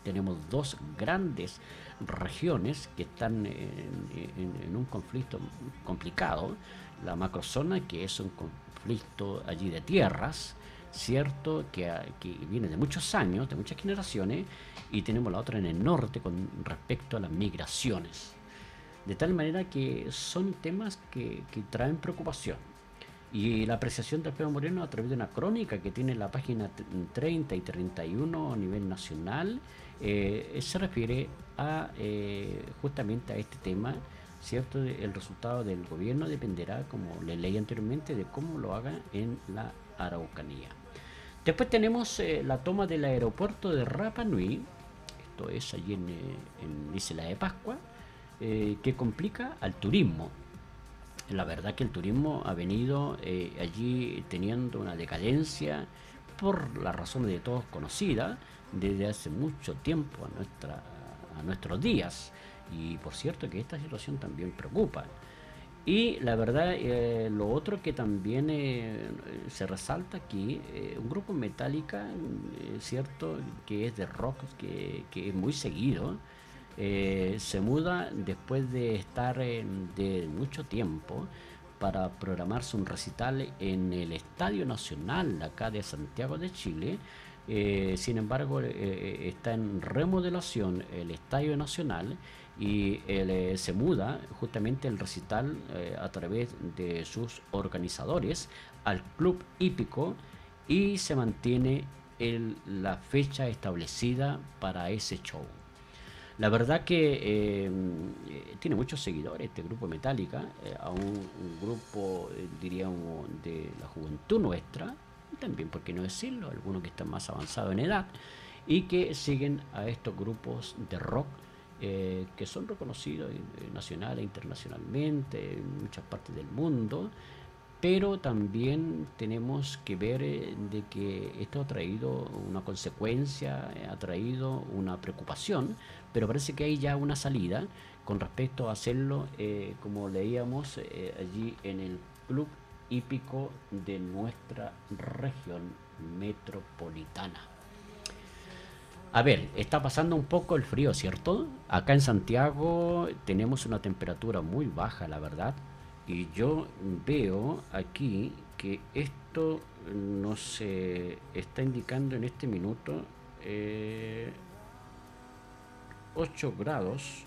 [SPEAKER 3] Tenemos dos grandes regiones que están en, un conflicto complicado. La macrozona, que es un conflicto allí de tierras, cierto, que, que, viene de muchos años, de muchas generaciones, y tenemos la otra en el norte con respecto a las migraciones. De tal manera que son temas que, traen preocupación. Y la apreciación de Alfredo Moreno a través de una crónica que tiene la página 30 y 31 a nivel nacional, eh, se refiere a eh, justamente a este tema, ¿cierto? El resultado del gobierno dependerá, como le leí anteriormente, de cómo lo haga en la Araucanía. Después tenemos eh, la toma del aeropuerto de Rapa Nui, esto es allí en, eh, Isla de Pascua, eh, que complica al turismo. La verdad que el turismo ha venido allí teniendo una decadencia por la razón de todos conocida desde hace mucho tiempo a, nuestra, a nuestros días. Y por cierto que esta situación también preocupa. Y la verdad, eh, lo otro que también eh, se resalta aquí, eh, un grupo Metallica, eh, cierto, que es de rock, que, que es muy seguido, eh, se muda después de estar de mucho tiempo para programarse un recital en el Estadio Nacional acá de Santiago de Chile. Eh, sin embargo, está en remodelación el Estadio Nacional y él, eh, se muda justamente el recital eh, a través de sus organizadores al Club Hípico y se mantiene el- la fecha establecida para ese show. La verdad que eh, tiene muchos seguidores este grupo Metallica, a un, grupo, diríamos, de la juventud nuestra, también, por qué no decirlo, algunos que están más avanzados en edad, y que siguen a estos grupos de rock eh, que son reconocidos eh, nacional e internacionalmente en muchas partes del mundo, pero también tenemos que ver eh, de que esto ha traído una consecuencia, eh, ha traído una preocupación, pero parece que hay ya una salida con respecto a hacerlo, eh, como leíamos allí en el club hípico de nuestra región metropolitana. A ver, está pasando un poco el frío, ¿cierto? Acá en Santiago tenemos una temperatura muy baja, la verdad. Y yo veo aquí que esto nos eh, está indicando en este minuto eh, 8 grados,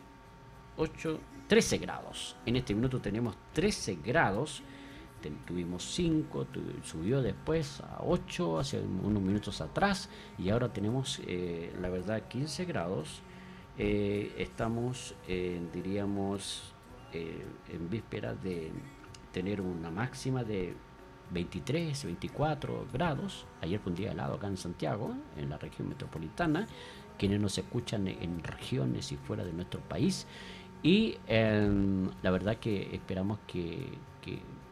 [SPEAKER 3] 8, 13 grados. En este minuto tenemos 13 grados. Tuvimos 5, subió después a 8 hace unos minutos atrás y ahora tenemos, eh, la verdad, 15 grados. Eh, estamos, diríamos, eh, en vísperas de tener una máxima de 23, 24 grados. Ayer fue un día helado acá en Santiago, en la región metropolitana, quienes nos escuchan en regiones y fuera de nuestro país. Y em, la verdad que esperamos que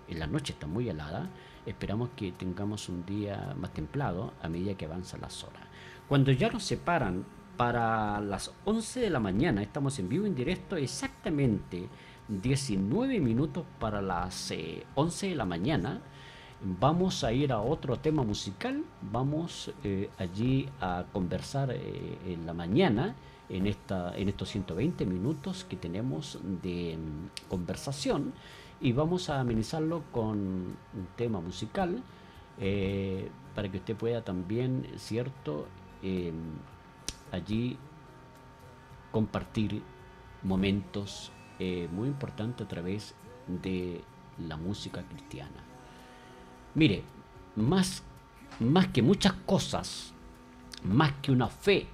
[SPEAKER 3] en la noche está muy helada, esperamos que tengamos un día más templado a medida que avanza las horas. Cuando ya nos separan para las 11 de la mañana, estamos en vivo en directo exactamente 19 minutos para las eh, 11 de la mañana. Vamos a ir a otro tema musical, vamos eh, allí a conversar eh, en la mañana, en, esta, en estos 120 minutos que tenemos de mm, conversación y vamos a amenizarlo con un tema musical eh, para que usted pueda también, cierto, Eh, allí compartir momentos eh, muy importantes a través de la música cristiana. Mire, más, más que muchas cosas, más que una fe,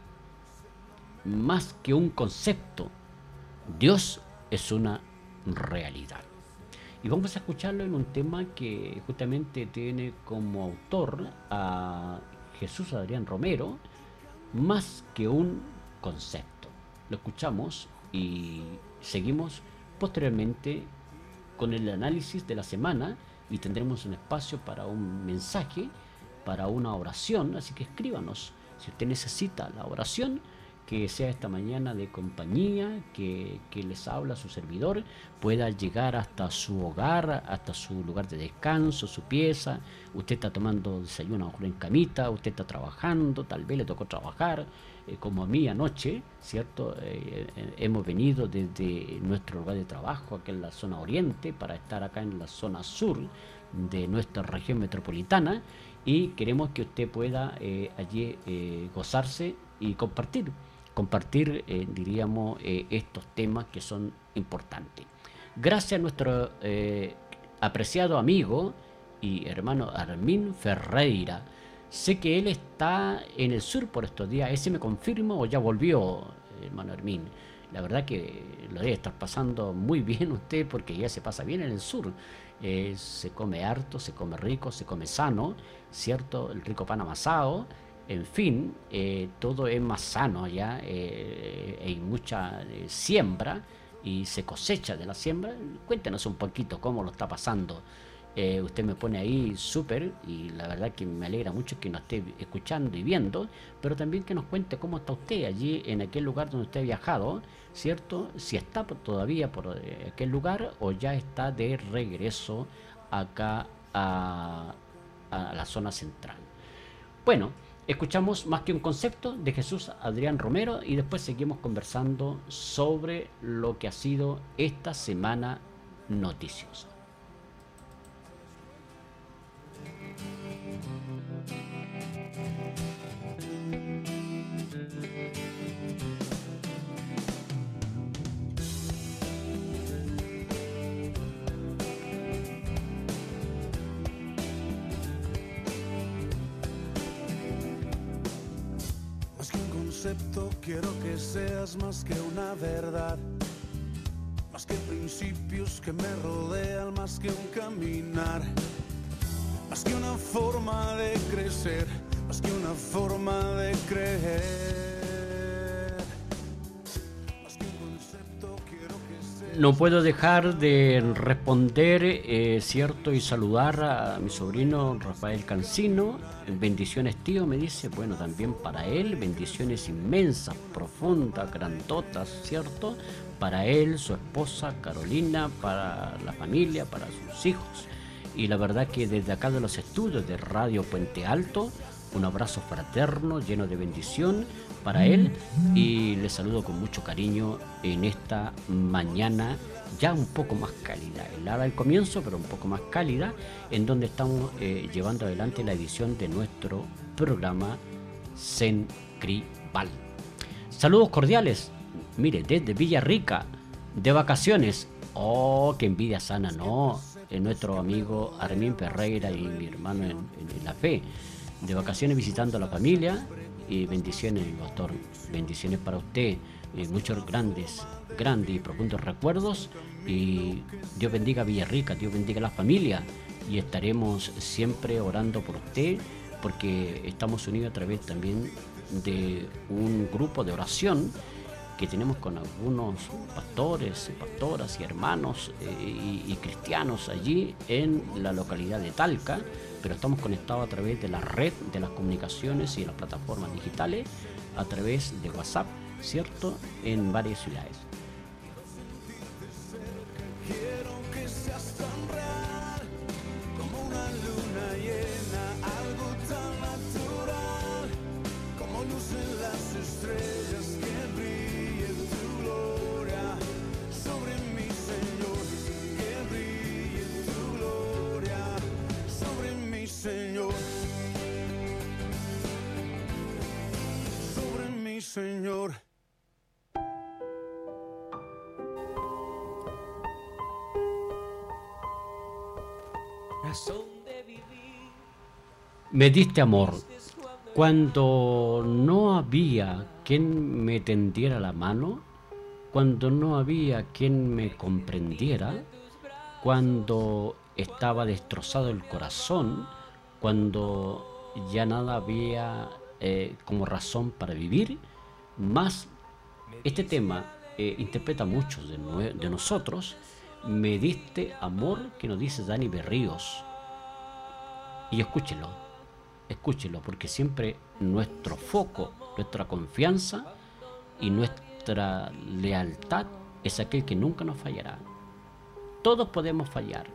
[SPEAKER 3] más que un concepto, Dios es una realidad. Y vamos a escucharlo en un tema que justamente tiene como autor a Jesús Adrián Romero, más que un concepto. Lo escuchamos y seguimos posteriormente con el análisis de la semana y tendremos un espacio para un mensaje, para una oración, así que escríbanos si usted necesita la oración que sea esta mañana de compañía, que, que les habla su servidor, pueda llegar hasta su hogar, hasta su lugar de descanso, su pieza. Usted está tomando desayuno en camita, usted está trabajando, tal vez le tocó trabajar, eh, como a mí anoche, ¿cierto? Eh, eh, hemos venido desde nuestro lugar de trabajo, acá en la zona oriente, para estar acá en la zona sur de nuestra región metropolitana y queremos que usted pueda allí gozarse y compartir compartir, eh, diríamos, eh, estos temas que son importantes. Gracias a nuestro eh, apreciado amigo y hermano Armin Ferreira. Sé que él está en el sur por estos días. ¿Ese me confirma o ya volvió, hermano Armin? La verdad que lo debe estar pasando muy bien usted porque ya se pasa bien en el sur. Se come harto, se come rico, se come sano, ¿cierto? El rico pan amasado en fin, eh, todo es más sano allá, eh, hay mucha eh, siembra y se cosecha de la siembra. Cuéntenos un poquito cómo lo está pasando. Usted me pone ahí súper y la verdad que me alegra mucho que nos esté escuchando y viendo, pero también que nos cuente cómo está usted allí en aquel lugar donde usted ha viajado, ¿cierto? Si está todavía por aquel lugar o ya está de regreso acá a, a la zona central. Bueno, escuchamos más que un concepto de Jesús Adrián Romero y después seguimos conversando sobre lo que ha sido esta semana noticiosa.
[SPEAKER 2] Concepto, quiero que seas más que una verdad. Más que principios que me rodean, más que un caminar. Más que una forma de crecer, más que una forma de creer.
[SPEAKER 3] No puedo dejar de responder, eh, cierto, y saludar a mi sobrino Rafael Cancino. Bendiciones, tío, me dice. Bueno, también para él, bendiciones inmensas, profundas, grandotas, cierto. Para él, su esposa Carolina, para la familia, para sus hijos. Y la verdad que desde acá de los estudios de Radio Puente Alto, un abrazo fraterno, lleno de bendición para él y le saludo con mucho cariño en esta mañana ya un poco más cálida, helada al comienzo, pero un poco más cálida, en donde estamos eh, llevando adelante la edición de nuestro programa Sencribal. Saludos cordiales, mire, desde Villarrica, de vacaciones. Oh, qué envidia sana, no. Eh, nuestro amigo Armin Ferreira y mi hermano en, en- en la fe. De vacaciones visitando a la familia y bendiciones, pastor. Bendiciones para usted. Muchos grandes, grandes y profundos recuerdos. Y Dios bendiga a Villarrica, Dios bendiga a la familia. Y estaremos siempre orando por usted, porque estamos unidos a través también de un grupo de oración que tenemos con algunos pastores, pastoras y hermanos eh, y, y cristianos allí en la localidad de Talca, pero estamos conectados a través de la red de las comunicaciones y las plataformas digitales, a través de WhatsApp, ¿cierto? En varias ciudades.
[SPEAKER 2] Quiero
[SPEAKER 3] Me diste amor cuando no había quien me tendiera la mano, cuando no había quien me comprendiera, cuando estaba destrozado el corazón, cuando ya nada había eh, como razón para vivir, más este tema eh, interpreta muchos de, nosotros. Me diste amor que nos dice Dani Berríos. Y escúchelo, escúchelo, porque siempre nuestro foco, nuestra confianza y nuestra lealtad es aquel que nunca nos fallará. Todos podemos fallar,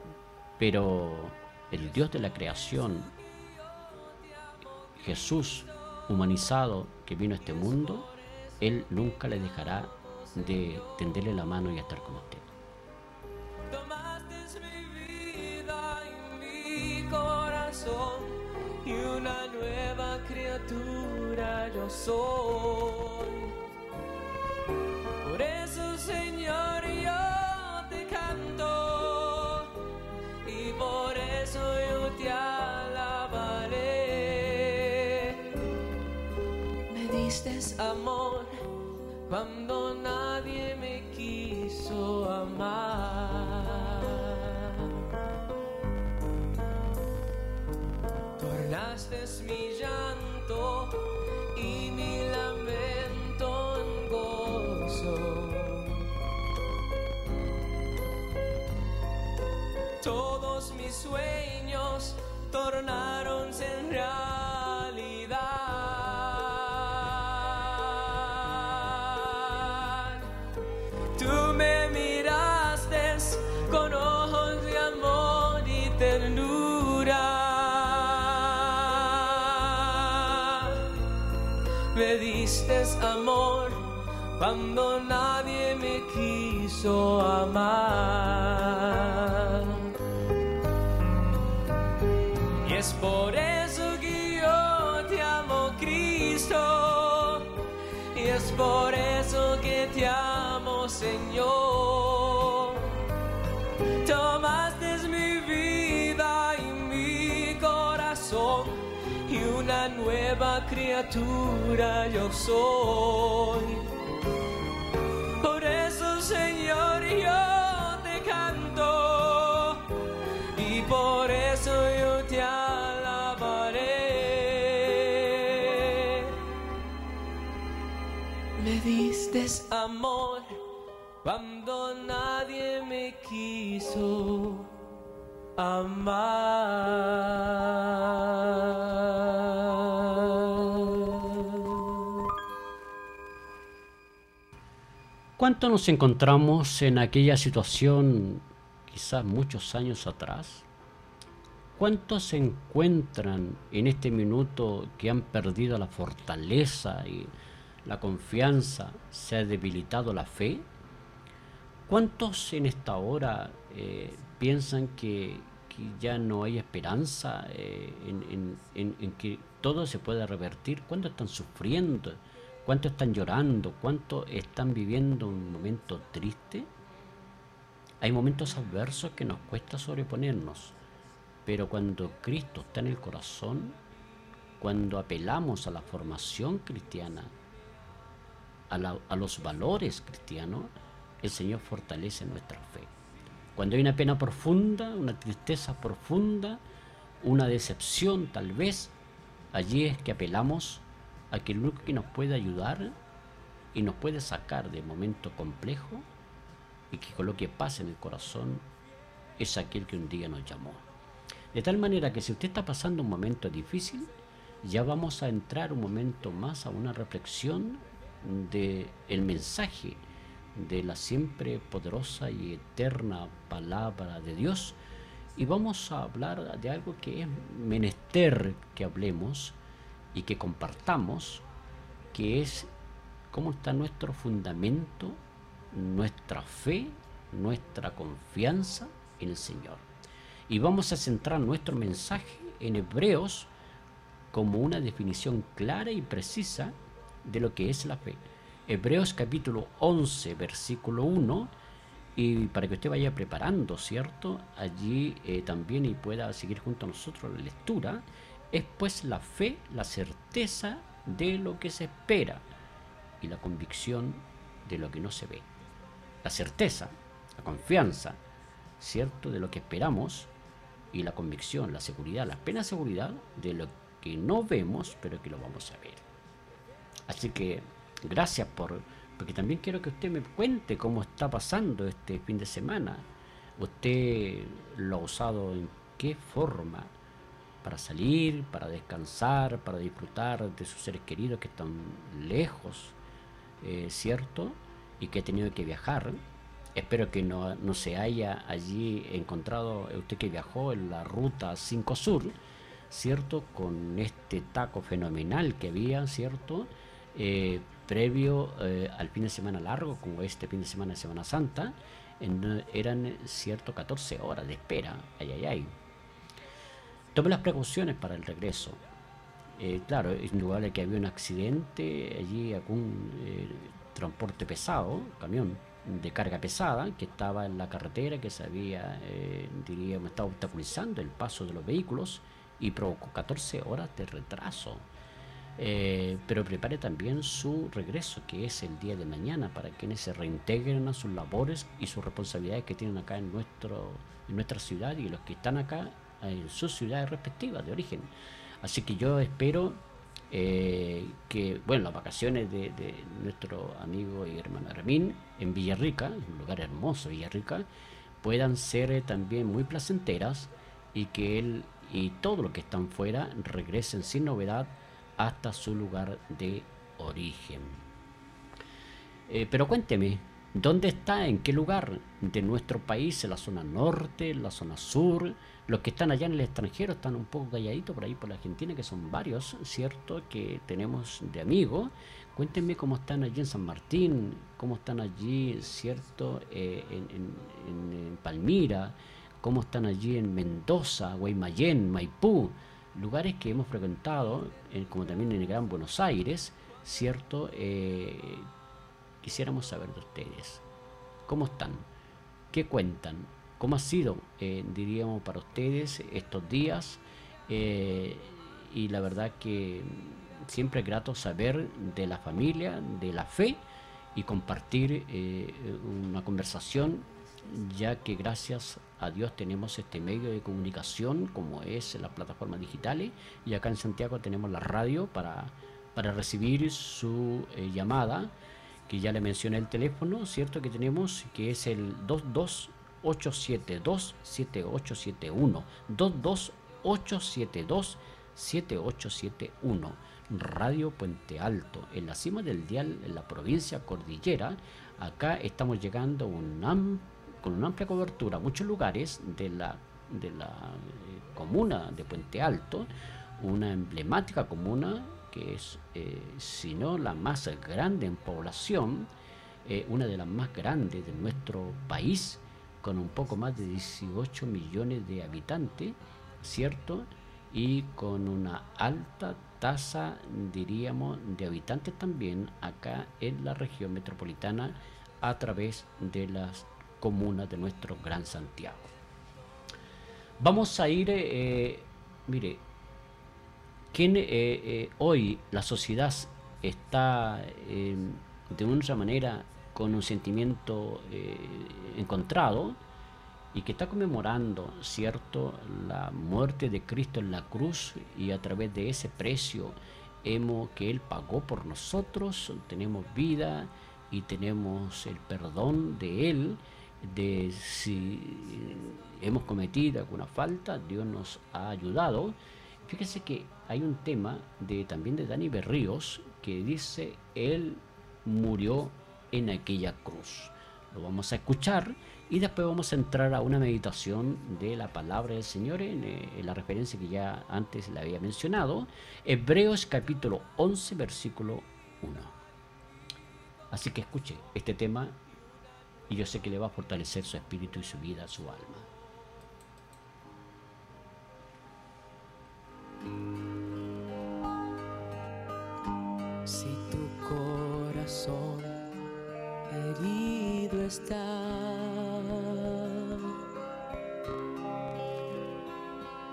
[SPEAKER 3] pero el Dios de la creación, Jesús humanizado que vino a este mundo, Él nunca le dejará de tenderle la mano y estar con
[SPEAKER 4] corazón y una nueva criatura yo soy. Por eso, Señor, yo te canto y por eso yo te alabaré. Me diste amor cuando nadie me quiso amar. Tornaste mi llanto y mi lamento en gozo. Todos mis sueños tornaronse en realidad. Tú me diste amor cuando nadie me quiso amar. Y es por eso que yo te amo, Cristo. Y es por eso que te amo, Señor. Tomaste nueva criatura yo soy. Por eso, Señor, yo te canto y por eso yo te alabaré. Me diste amor cuando nadie me quiso amar.
[SPEAKER 3] ¿Cuánto nos encontramos en aquella situación quizás muchos años atrás? ¿Cuántos se encuentran en este minuto que han perdido la fortaleza y la confianza, se ha debilitado la fe? ¿Cuántos en esta hora eh, piensan que, ya no hay esperanza eh, en- en que todo se pueda revertir? ¿Cuántos están sufriendo? ¿Cuántos están llorando? ¿Cuántos están viviendo un momento triste? Hay momentos adversos que nos cuesta sobreponernos, pero cuando Cristo está en el corazón, cuando apelamos a la formación cristiana, a, a los valores cristianos, el Señor fortalece nuestra fe. Cuando hay una pena profunda, una tristeza profunda, una decepción tal vez, allí es que apelamos a que el que nos puede ayudar y nos puede sacar de momento complejo y que coloque paz en el corazón es aquel que un día nos llamó. De tal manera que si usted está pasando un momento difícil, ya vamos a entrar un momento más a una reflexión de el mensaje de la siempre poderosa y eterna palabra de Dios y vamos a hablar de algo que es menester que hablemos y que compartamos, que es cómo está nuestro fundamento, nuestra fe, nuestra confianza en el Señor. Y vamos a centrar nuestro mensaje en Hebreos como una definición clara y precisa de lo que es la fe. Hebreos capítulo 11, versículo 1, y para que usted vaya preparando, ¿cierto? Allí eh, también y pueda seguir junto a nosotros la lectura, es pues la fe, la certeza de lo que se espera y la convicción de lo que no se ve. La certeza, la confianza, ¿cierto? De lo que esperamos y la convicción, la seguridad, la plena seguridad de lo que no vemos, pero que lo vamos a ver. Así que gracias por, porque también quiero que usted me cuente cómo está pasando este fin de semana. Usted lo ha usado en qué forma para salir, para descansar, para disfrutar de sus seres queridos que están lejos, eh, ¿cierto? Y que ha tenido que viajar. Espero que no, no se haya allí encontrado, eh, usted que viajó en la ruta 5 Sur, ¿cierto? Con este taco fenomenal que había, ¿cierto? Eh, previo eh, al fin de semana largo, como este fin de semana de Semana Santa, eran, ¿cierto? 14 horas de espera, ay, ay, ay. Tome las precauciones para el regreso. Eh, claro, es indudable que había un accidente allí, algún eh, transporte pesado, camión de carga pesada, que estaba en la carretera, que se había, eh, diríamos, estaba obstaculizando el paso de los vehículos y provocó 14 horas de retraso. Eh, pero prepare también su regreso, que es el día de mañana, para quienes se reintegren a sus labores y sus responsabilidades que tienen acá en, nuestro, en nuestra ciudad y los que están acá en sus ciudades respectivas de origen. Así que yo espero eh, que, bueno, las vacaciones de, nuestro amigo y hermano Hermín en Villarrica, un lugar hermoso, Villarrica, puedan ser eh, también muy placenteras y que él y todos los que están fuera regresen sin novedad hasta su lugar de origen. Eh, pero cuénteme, ¿dónde está? ¿En qué lugar de nuestro país? ¿En la zona norte? ¿En la zona sur? Los que están allá en el extranjero están un poco calladitos por ahí por la Argentina, que son varios, ¿cierto? Que tenemos de amigos. Cuéntenme cómo están allí en San Martín, cómo están allí, ¿cierto? Eh, en, Palmira, cómo están allí en Mendoza, Guaymallén, Maipú, lugares que hemos frecuentado, como también en el Gran Buenos Aires, ¿cierto? Eh, quisiéramos saber de ustedes. ¿Cómo están? ¿Qué cuentan? ¿Cómo ha sido, eh, diríamos, para ustedes estos días? Eh, y la verdad que siempre es grato saber de la familia, de la fe y compartir eh, una conversación, ya que gracias a Dios tenemos este medio de comunicación como es las plataformas digitales y acá en Santiago tenemos la radio para, para recibir su llamada que ya le mencioné el teléfono, ¿cierto? Que tenemos, que es el 22872-7871. 22872-7871. Radio Puente Alto, en la cima del dial, en la provincia Cordillera. Acá estamos llegando con una amplia cobertura a muchos lugares de la, de la eh, comuna de Puente Alto, una emblemática comuna que es, eh, si no la más grande en población, eh, una de las más grandes de nuestro país, con un poco más de 18 millones de habitantes, ¿cierto? Y con una alta tasa, diríamos, de habitantes también acá en la región metropolitana a través de las comunas de nuestro Gran Santiago. Vamos a ir, eh, mire, quien eh, eh, hoy la sociedad está eh, de una manera con un sentimiento eh, encontrado y que está conmemorando, ¿cierto?, la muerte de Cristo en la cruz y a través de ese precio hemos, que Él pagó por nosotros, tenemos vida y tenemos el perdón de Él, de si hemos cometido alguna falta, Dios nos ha ayudado. Fíjese que hay un tema de también de Dani Berríos que dice Él murió en aquella cruz. Lo vamos a escuchar y después vamos a entrar a una meditación de la palabra del Señor en, eh, la referencia que ya antes le había mencionado, Hebreos capítulo 11 versículo 1. Así que escuche este tema y yo sé que le va a fortalecer su espíritu y su vida, su alma.
[SPEAKER 4] Si tu corazón herido está.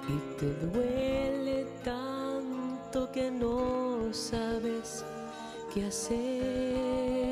[SPEAKER 4] Y te duele tanto que no sabes qué hacer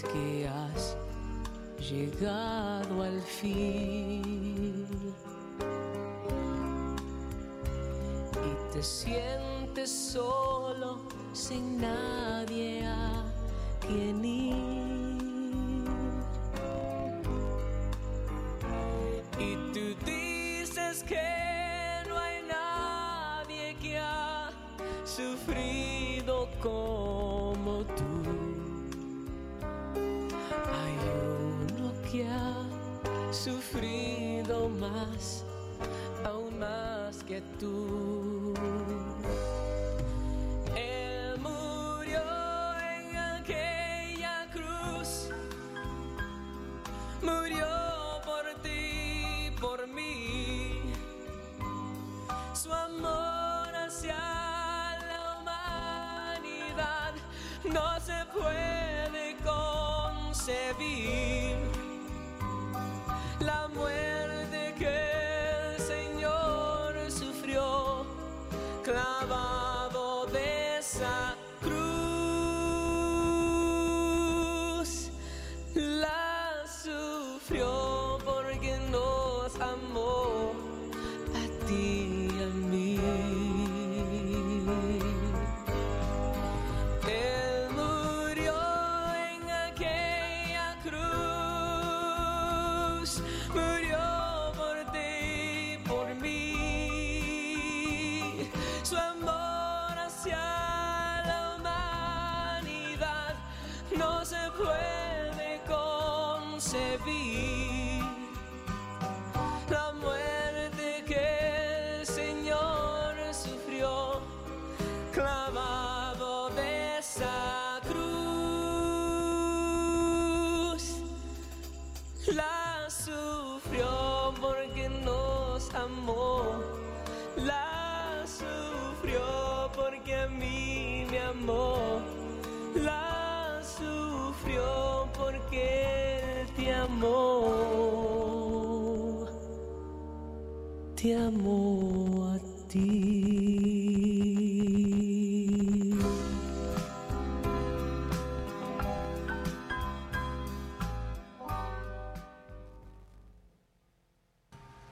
[SPEAKER 4] que has llegado al fin. Y te sientes solo sin nadie que tú.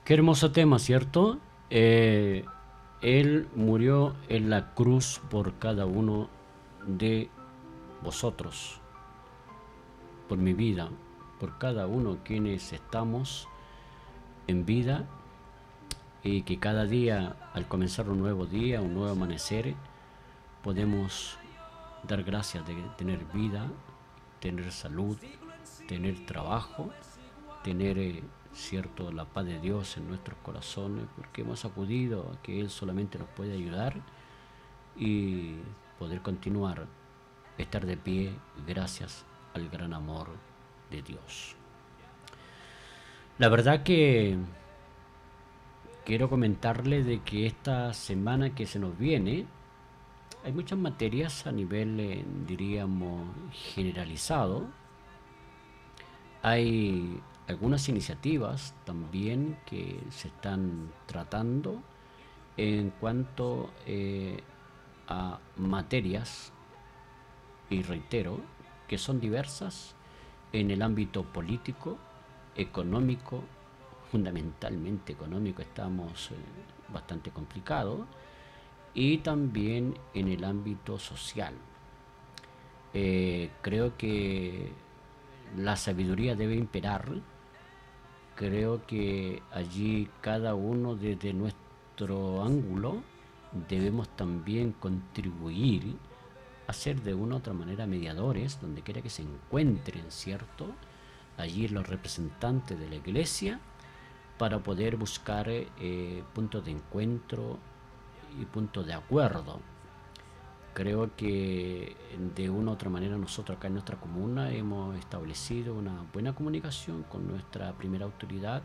[SPEAKER 3] Qué hermoso tema, ¿cierto? Eh, él murió en la cruz por cada uno de vosotros, por mi vida, por cada uno quienes estamos en vida y que cada día, al comenzar un nuevo día, un nuevo amanecer, podemos dar gracias de tener vida, tener salud, tener trabajo, tener eh, cierto la paz de Dios en nuestros corazones, porque hemos acudido a que Él solamente nos puede ayudar y poder continuar, estar de pie gracias al gran amor de Dios. La verdad que quiero comentarle de que esta semana que se nos viene hay muchas materias a nivel, eh, diríamos, generalizado. Hay algunas iniciativas también que se están tratando en cuanto eh, a materias, y reitero, que son diversas en el ámbito político, económico, fundamentalmente económico estamos eh, bastante complicados, y también en el ámbito social. Eh, creo que la sabiduría debe imperar. Creo que allí cada uno desde nuestro ángulo debemos también contribuir a ser de una u otra manera mediadores, donde quiera que se encuentren, ¿cierto? Allí los representantes de la iglesia, para poder buscar eh, puntos de encuentro y puntos de acuerdo. Creo que de una u otra manera nosotros acá en nuestra comuna hemos establecido una buena comunicación con nuestra primera autoridad,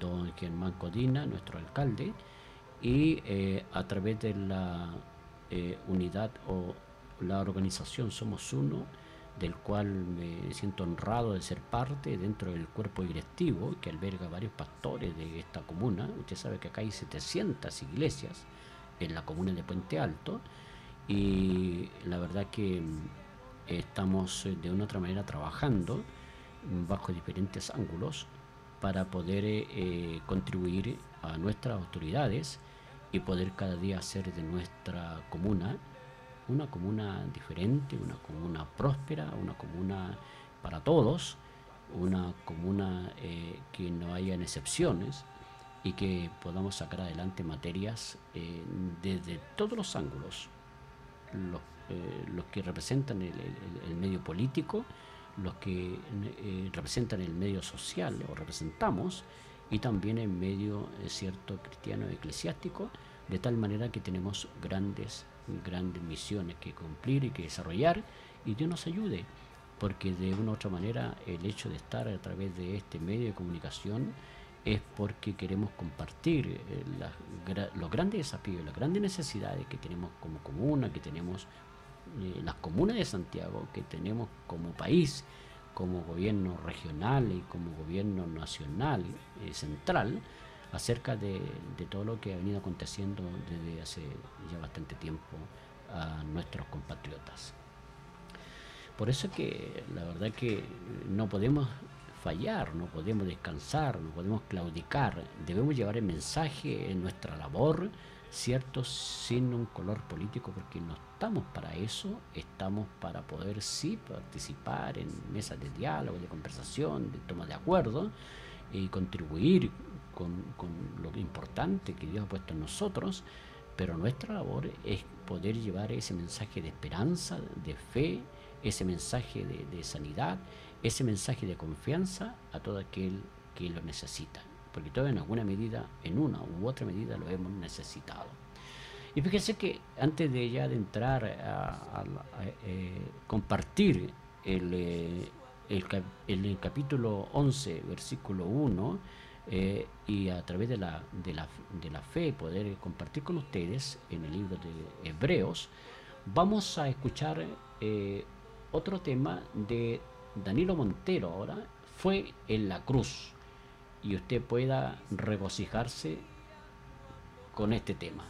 [SPEAKER 3] don Germán Codina, nuestro alcalde, y eh, a través de la eh, unidad o la organización Somos Uno, del cual me siento honrado de ser parte dentro del cuerpo directivo que alberga varios pastores de esta comuna. Usted sabe que acá hay 700 iglesias en la comuna de Puente Alto y la verdad que mm, estamos eh, de una otra manera trabajando bajo diferentes ángulos para poder eh, eh, contribuir a nuestras autoridades y poder cada día hacer de nuestra comuna una comuna diferente, una comuna próspera, una comuna para todos, una comuna eh, que no hayan excepciones y que podamos sacar adelante materias desde todos los ángulos, los, eh, los que representan el, medio político, los que eh, representan el medio social o representamos, y también el medio cierto cristiano eclesiástico, de tal manera que tenemos grandes, grandes misiones que cumplir y que desarrollar, y Dios nos ayude, porque de una u otra manera el hecho de estar a través de este medio de comunicación es porque queremos compartir eh, los grandes desafíos, las grandes necesidades que tenemos como comuna, que tenemos eh, las comunas de Santiago, que tenemos como país, como gobierno regional y como gobierno nacional eh, central, acerca de, de todo lo que ha venido aconteciendo desde hace ya bastante tiempo a nuestros compatriotas. Por eso que la verdad que no podemos fallar, no podemos descansar, no podemos claudicar. Debemos llevar el mensaje en nuestra labor, cierto, sin un color político, porque no estamos para eso, estamos para poder sí participar en mesas de diálogo, de conversación, de toma de acuerdo y contribuir con, con lo importante que Dios ha puesto en nosotros, pero nuestra labor es poder llevar ese mensaje de esperanza, de fe, ese mensaje de, de sanidad, ese mensaje de confianza a todo aquel que lo necesita. Porque todo en alguna medida, en una u otra medida, lo hemos necesitado. Y fíjense que antes de ya de entrar a, eh, compartir el, eh, el, el capítulo 11, versículo 1, eh, y a través de la, de, la, de la fe poder compartir con ustedes en el libro de Hebreos, vamos a escuchar otro tema de Danilo Montero ahora, fue en la cruz, y usted pueda regocijarse con este tema.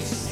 [SPEAKER 5] house.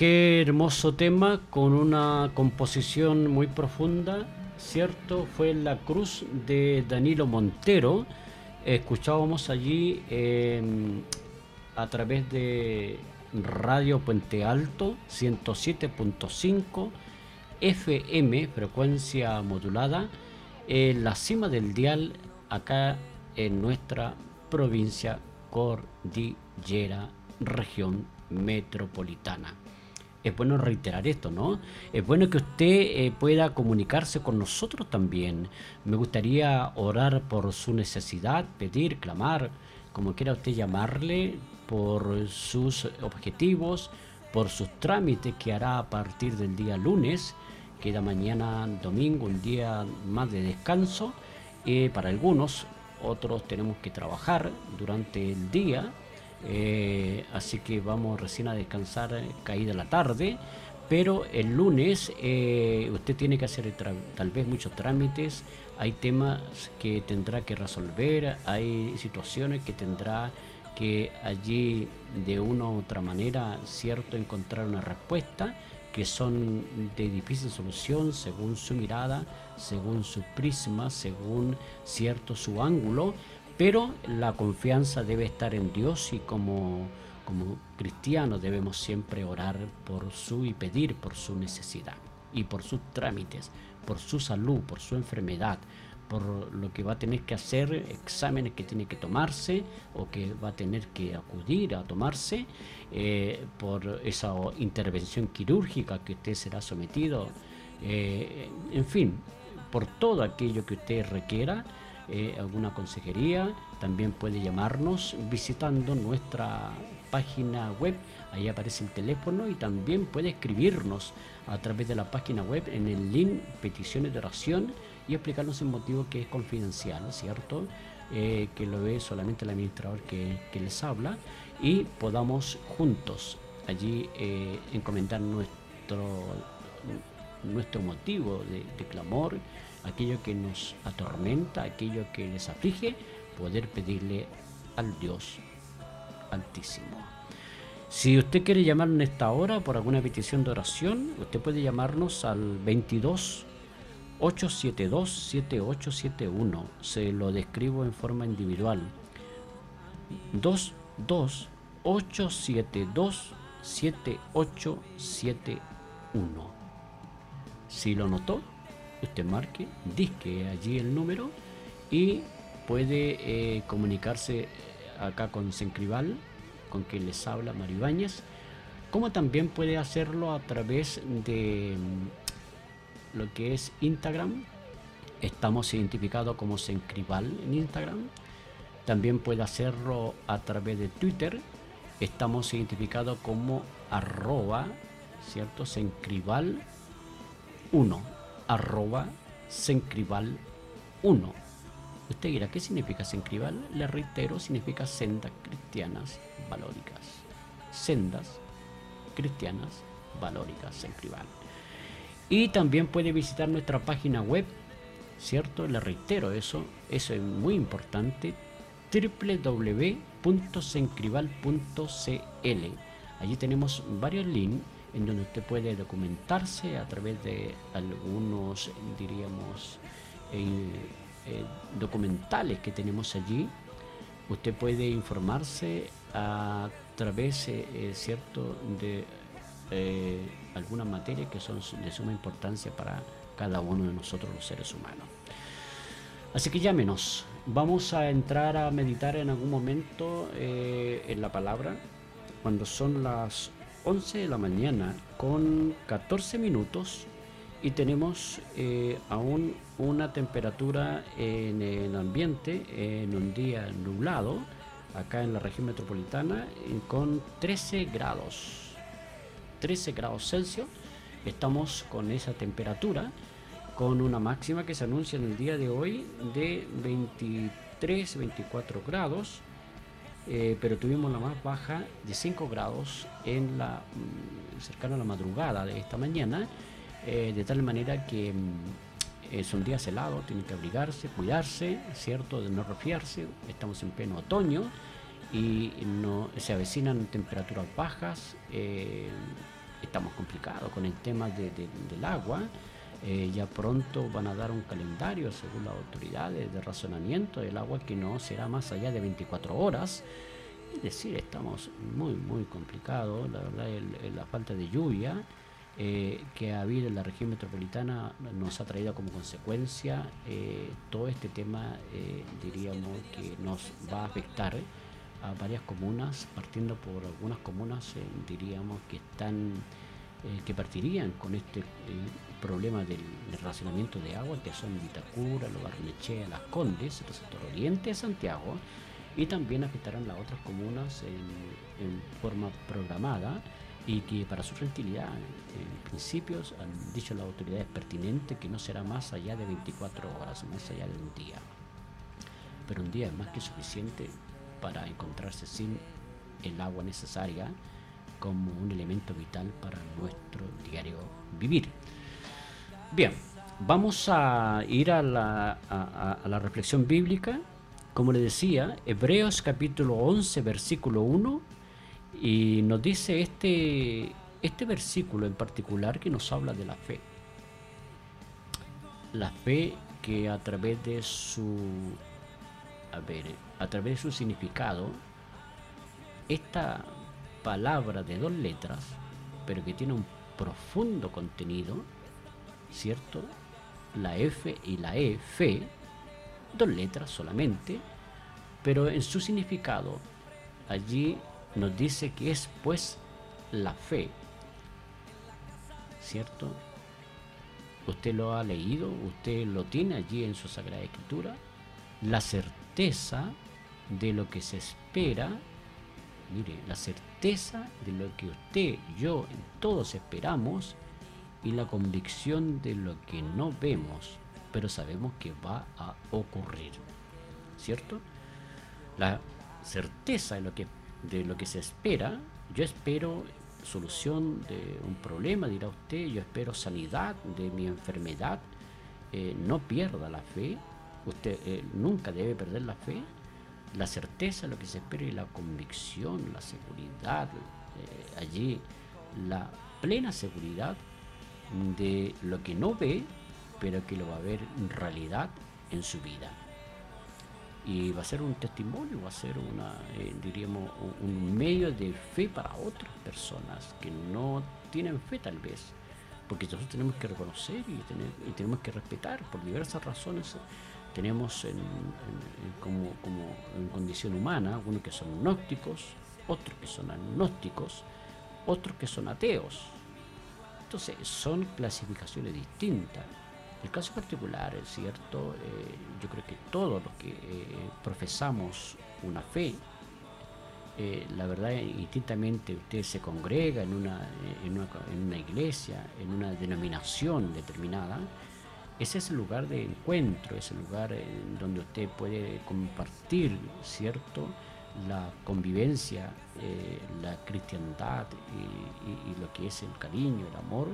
[SPEAKER 3] Qué hermoso tema con una composición muy profunda, ¿cierto? Fue La Cruz de Danilo Montero. Escuchábamos allí eh, a través de Radio Puente Alto 107.5 FM, frecuencia modulada, en la cima del dial acá en nuestra provincia cordillera, región metropolitana. Es bueno reiterar esto, ¿no? Es bueno que usted eh, pueda comunicarse con nosotros también. Me gustaría orar por su necesidad, pedir, clamar, como quiera usted llamarle, por sus objetivos, por sus trámites que hará a partir del día lunes. Queda mañana domingo, un día más de descanso. eh, para algunos, otros tenemos que trabajar durante el día. Eh, así que vamos recién a descansar eh, caída la tarde. Pero el lunes eh, usted tiene que hacer tal vez muchos trámites. Hay temas que tendrá que resolver. Hay situaciones que tendrá que allí de una u otra manera, cierto, encontrar una respuesta que son de difícil solución según su mirada, según su prisma, según cierto su ángulo, pero la confianza debe estar en Dios y como, como cristianos debemos siempre orar por su y pedir por su necesidad y por sus trámites, por su salud, por su enfermedad, por lo que va a tener que hacer, exámenes que tiene que tomarse o que va a tener que acudir a tomarse, eh, por esa intervención quirúrgica que usted será sometido, eh, en fin, por todo aquello que usted requiera, alguna consejería, también puede llamarnos visitando nuestra página web, ahí aparece el teléfono y también puede escribirnos a través de la página web en el link peticiones de oración y explicarnos el motivo que es confidencial, ¿cierto? Eh, que lo ve solamente el administrador que, que les habla y podamos juntos allí eh, encomendar nuestro nuestro motivo de clamor, aquello que nos atormenta, aquello que les aflige, poder pedirle al Dios Altísimo. Si usted quiere llamar en esta hora por alguna petición de oración, usted puede llamarnos al 22 872 7871. Se lo describo en forma individual. 22 872 7871. Si lo notó, usted marque, disque allí el número y puede eh, comunicarse acá con Sencribal, con quien les habla Maribáñez, como también puede hacerlo a través de mm, lo que es Instagram. Estamos identificados como Sencribal en Instagram. También puede hacerlo a través de Twitter. Estamos identificados como arroba, ¿cierto? Sencribal 1, arroba Sencribal 1. Usted dirá, ¿qué significa Sencribal? Le reitero, significa sendas cristianas valóricas. Sendas cristianas valóricas Sencribal. Y también puede visitar nuestra página web, ¿cierto? Le reitero eso, eso es muy importante, www.sencribal.cl. Allí tenemos varios links en donde usted puede documentarse a través de algunos, diríamos, eh, eh, documentales que tenemos allí. Usted puede informarse a través, eh, eh, cierto, de eh, algunas materias que son de suma importancia para cada uno de nosotros los seres humanos. Así que llámenos. Vamos a entrar a meditar en algún momento en la palabra cuando son las 11 de la mañana con 14 minutos y tenemos eh, aún una temperatura en el ambiente en un día nublado acá en la región metropolitana con 13 grados 13 grados Celsius. Estamos con esa temperatura con una máxima que se anuncia en el día de hoy de 23 24 grados eh, pero tuvimos la más baja de 5 grados en la mm, cercano a la madrugada de esta mañana eh, de tal manera que mm, eh, son días helados, tienen que abrigarse, cuidarse, ¿cierto? De no resfriarse. Estamos en pleno otoño y se avecinan temperaturas bajas. eh, estamos complicados con el tema de- de- del agua. Eh, ya pronto van a dar un calendario, según las autoridades, de razonamiento del agua que no será más allá de 24 horas. Es decir, estamos muy, muy complicados. La verdad, el- el- la falta de lluvia eh, que ha habido en la región metropolitana nos ha traído como consecuencia eh, todo este tema, eh, diríamos, que nos va a afectar a varias comunas, partiendo por algunas comunas, eh, diríamos, que están eh, que partirían con este eh, problema del, del racionamiento de agua, que son Vitacura, Lo Barnechea, Las Condes, el sector oriente de Santiago, y también afectarán las otras comunas en, en forma programada y que para su tranquilidad, en principios, han dicho las autoridades pertinentes que no será más allá de 24 horas, más allá de un día. Pero un día es más que suficiente para encontrarse sin el agua necesaria como un elemento vital para nuestro diario vivir. Bien, vamos a ir a la, a- la reflexión bíblica. Como le decía, Hebreos capítulo 11, versículo 1, y nos dice este, este versículo en particular que nos habla de la fe. La fe que a través de su, a ver, a través de su significado, esta palabra de dos letras, pero que tiene un profundo contenido, ¿cierto? La F y la E, fe, dos letras solamente, pero en su significado allí nos dice que es pues la fe, ¿cierto? Usted lo ha leído, usted lo tiene allí en su Sagrada Escritura, la certeza de lo que se espera, mire, la certeza de lo que usted, yo, todos esperamos y la convicción de lo que no vemos, pero sabemos que va a ocurrir, ¿cierto? La certeza de lo que, de lo que se espera, yo espero solución de un problema, dirá usted, yo espero sanidad de mi enfermedad, eh, no pierda la fe, usted eh, nunca debe perder la fe, la certeza de lo que se espera y la convicción, la seguridad, eh, allí la plena seguridad de lo que no ve, pero que lo va a ver en realidad en su vida. Y va a ser un testimonio, va a ser una, eh, diríamos, un, medio de fe para otras personas que no tienen fe tal vez. Porque nosotros tenemos que reconocer y, tenemos que respetar por diversas razones. Tenemos en- en- como, como en condición humana algunos que son gnósticos, otros que son agnósticos, otros que son ateos. Entonces, son clasificaciones distintas. El caso particular, es cierto, eh, yo creo que todos los que eh, profesamos una fe, eh, la verdad, indistintamente usted se congrega en una, eh, en una, iglesia, en una denominación determinada, ese es el lugar de encuentro, es el lugar donde usted puede compartir, ¿cierto? La convivencia, eh, la cristiandad y, lo que es el cariño, el amor,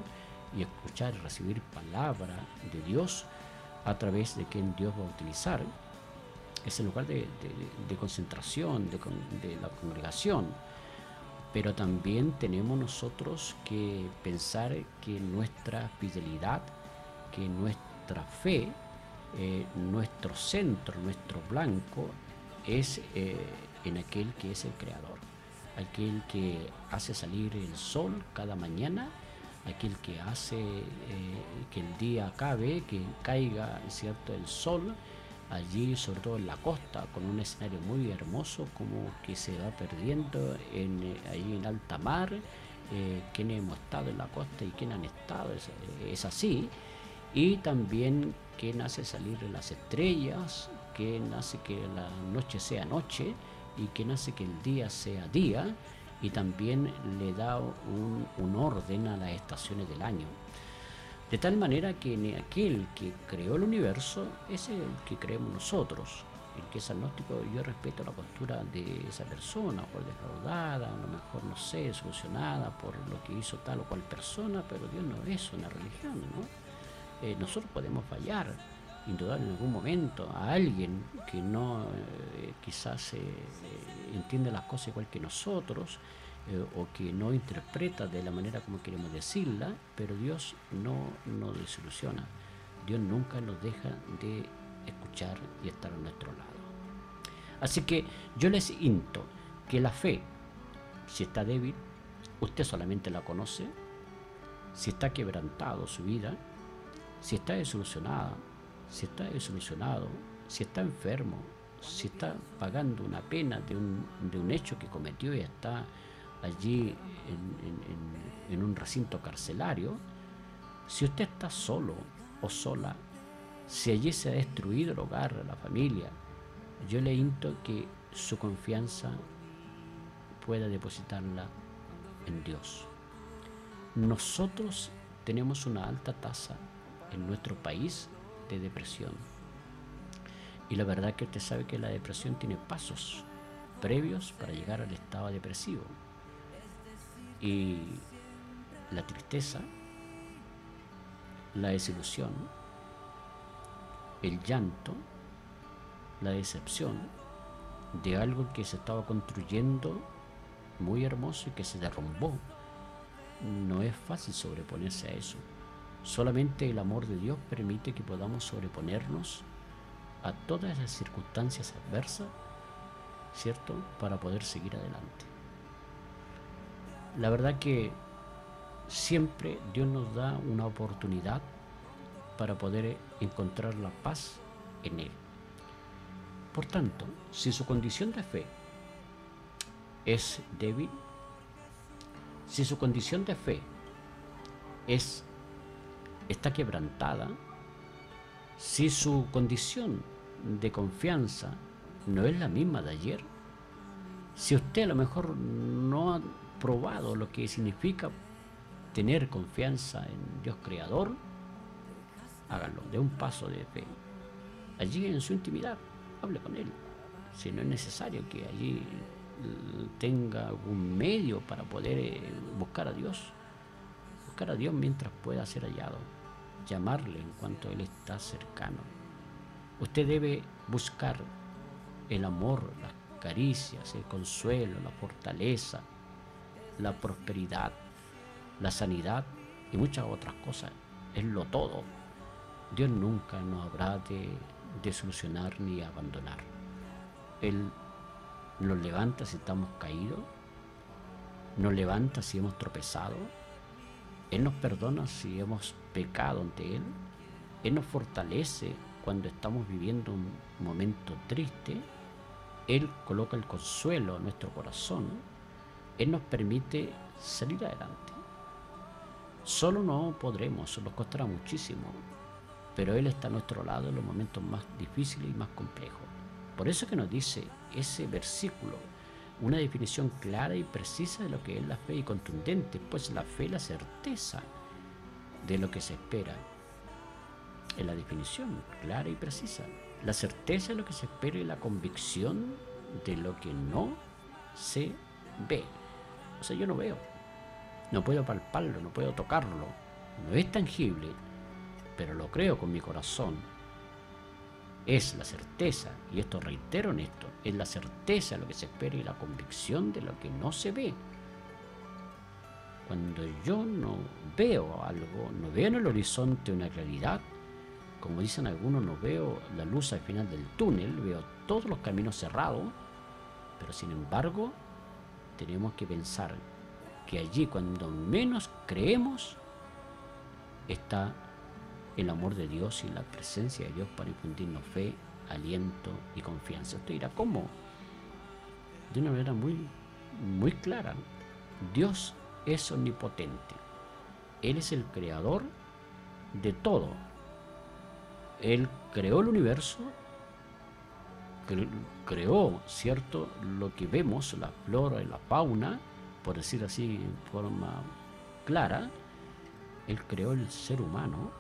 [SPEAKER 3] y escuchar y recibir palabra de Dios a través de quien Dios va a utilizar. Es el lugar de, concentración, de, con- de la congregación. Pero también tenemos nosotros que pensar que nuestra fidelidad, que nuestra fe, eh, nuestro centro, nuestro blanco, es eh, en aquel que es el creador, aquel que hace salir el sol cada mañana, aquel que hace eh, que el día acabe, que caiga cierto el sol allí, sobre todo en la costa, con un escenario muy hermoso, como que se va perdiendo en, eh, en alta mar, eh, quienes hemos estado en la costa y quienes han estado, es, es así, y también quien hace salir las estrellas, quien hace que la noche sea noche y quien hace que el día sea día, y también le da un, orden a las estaciones del año. De tal manera que ni aquel que creó el universo es el que creemos nosotros. El que es agnóstico, yo respeto la postura de esa persona, por defraudada, a lo mejor, no sé, solucionada por lo que hizo tal o cual persona, pero Dios no es una religión, ¿no? Eh, nosotros podemos fallar, indudable en algún momento, a alguien que no eh, quizás eh, entiende las cosas igual que nosotros, eh, o que no interpreta de la manera como queremos decirla, pero Dios no nos desilusiona. Dios nunca nos deja de escuchar y estar a nuestro lado. Así que yo les insto que la fe, si está débil, usted solamente la conoce, si está quebrantado su vida, si está desilusionada, si está desilusionado, si está enfermo, si está pagando una pena de un, de un hecho que cometió y está allí en, en- en- un recinto carcelario, si usted está solo o sola, si allí se ha destruido el hogar, la familia, yo le insto que su confianza pueda depositarla en Dios. Nosotros tenemos una alta tasa en nuestro país de depresión. Y la verdad que usted sabe que la depresión tiene pasos previos para llegar al estado depresivo. Y la tristeza, la desilusión, el llanto, la decepción de algo que se estaba construyendo muy hermoso y que se derrumbó. No es fácil sobreponerse a eso. Solamente el amor de Dios permite que podamos sobreponernos a todas las circunstancias adversas, ¿cierto? Para poder seguir adelante. La verdad que siempre Dios nos da una oportunidad para poder encontrar la paz en Él. Por tanto, si su condición de fe es débil, si su condición de fe es está quebrantada, si su condición de confianza no es la misma de ayer, si usted a lo mejor no ha probado lo que significa tener confianza en Dios Creador, háganlo, de un paso de fe. Allí en su intimidad, hable con Él. Si no es necesario que allí tenga algún medio para poder eh, buscar a Dios, buscar a Dios mientras pueda ser hallado, llamarle en cuanto Él está cercano. Usted debe buscar el amor, las caricias, el consuelo, la fortaleza, la prosperidad, la sanidad y muchas otras cosas. Es lo todo. Dios nunca nos habrá de desilusionar ni abandonar. Él nos levanta si estamos caídos, nos levanta si hemos tropezado, Él nos perdona si hemos pecado ante Él, Él nos fortalece cuando estamos viviendo un momento triste, Él coloca el consuelo en nuestro corazón, Él nos permite salir adelante. Solo no podremos, nos costará muchísimo, pero Él está a nuestro lado en los momentos más difíciles y más complejos. Por eso que nos dice ese versículo, una definición clara y precisa de lo que es la fe y contundente, pues la fe es la certeza de lo que se espera. es la definición clara y precisa. La certeza de lo que se espera y la convicción de lo que no se ve. O sea, yo no veo. No puedo palparlo, no puedo tocarlo. No es tangible, pero lo creo con mi corazón. Es la certeza, y esto reitero en esto, es la certeza de lo que se espera y la convicción de lo que no se ve. Cuando yo no veo algo, no veo en el horizonte una claridad, como dicen algunos, no veo la luz al final del túnel, veo todos los caminos cerrados, pero sin embargo tenemos que pensar que allí cuando menos creemos está el amor de Dios y la presencia de Dios para infundirnos fe, aliento y confianza. Usted dirá, ¿cómo? De una manera muy, muy clara. Dios es omnipotente. Él es el creador de todo. Él creó el universo, cre- creó, ¿cierto?, lo que vemos, la flora y la fauna, por decir así en forma clara. Él creó el ser humano,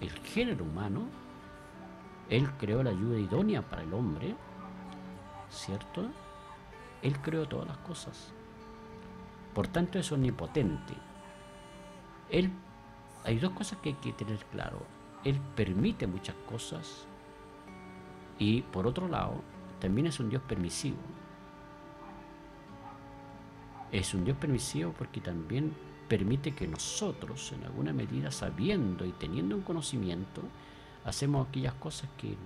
[SPEAKER 3] el género humano. Él creó la ayuda idónea para el hombre, ¿cierto? Él creó todas las cosas. Por tanto, es omnipotente. Él, hay dos cosas que hay que tener claro. Él permite muchas cosas y por otro lado, también es un Dios permisivo. Es un Dios permisivo porque también permite que nosotros, en alguna medida, sabiendo y teniendo un conocimiento, hacemos aquellas cosas que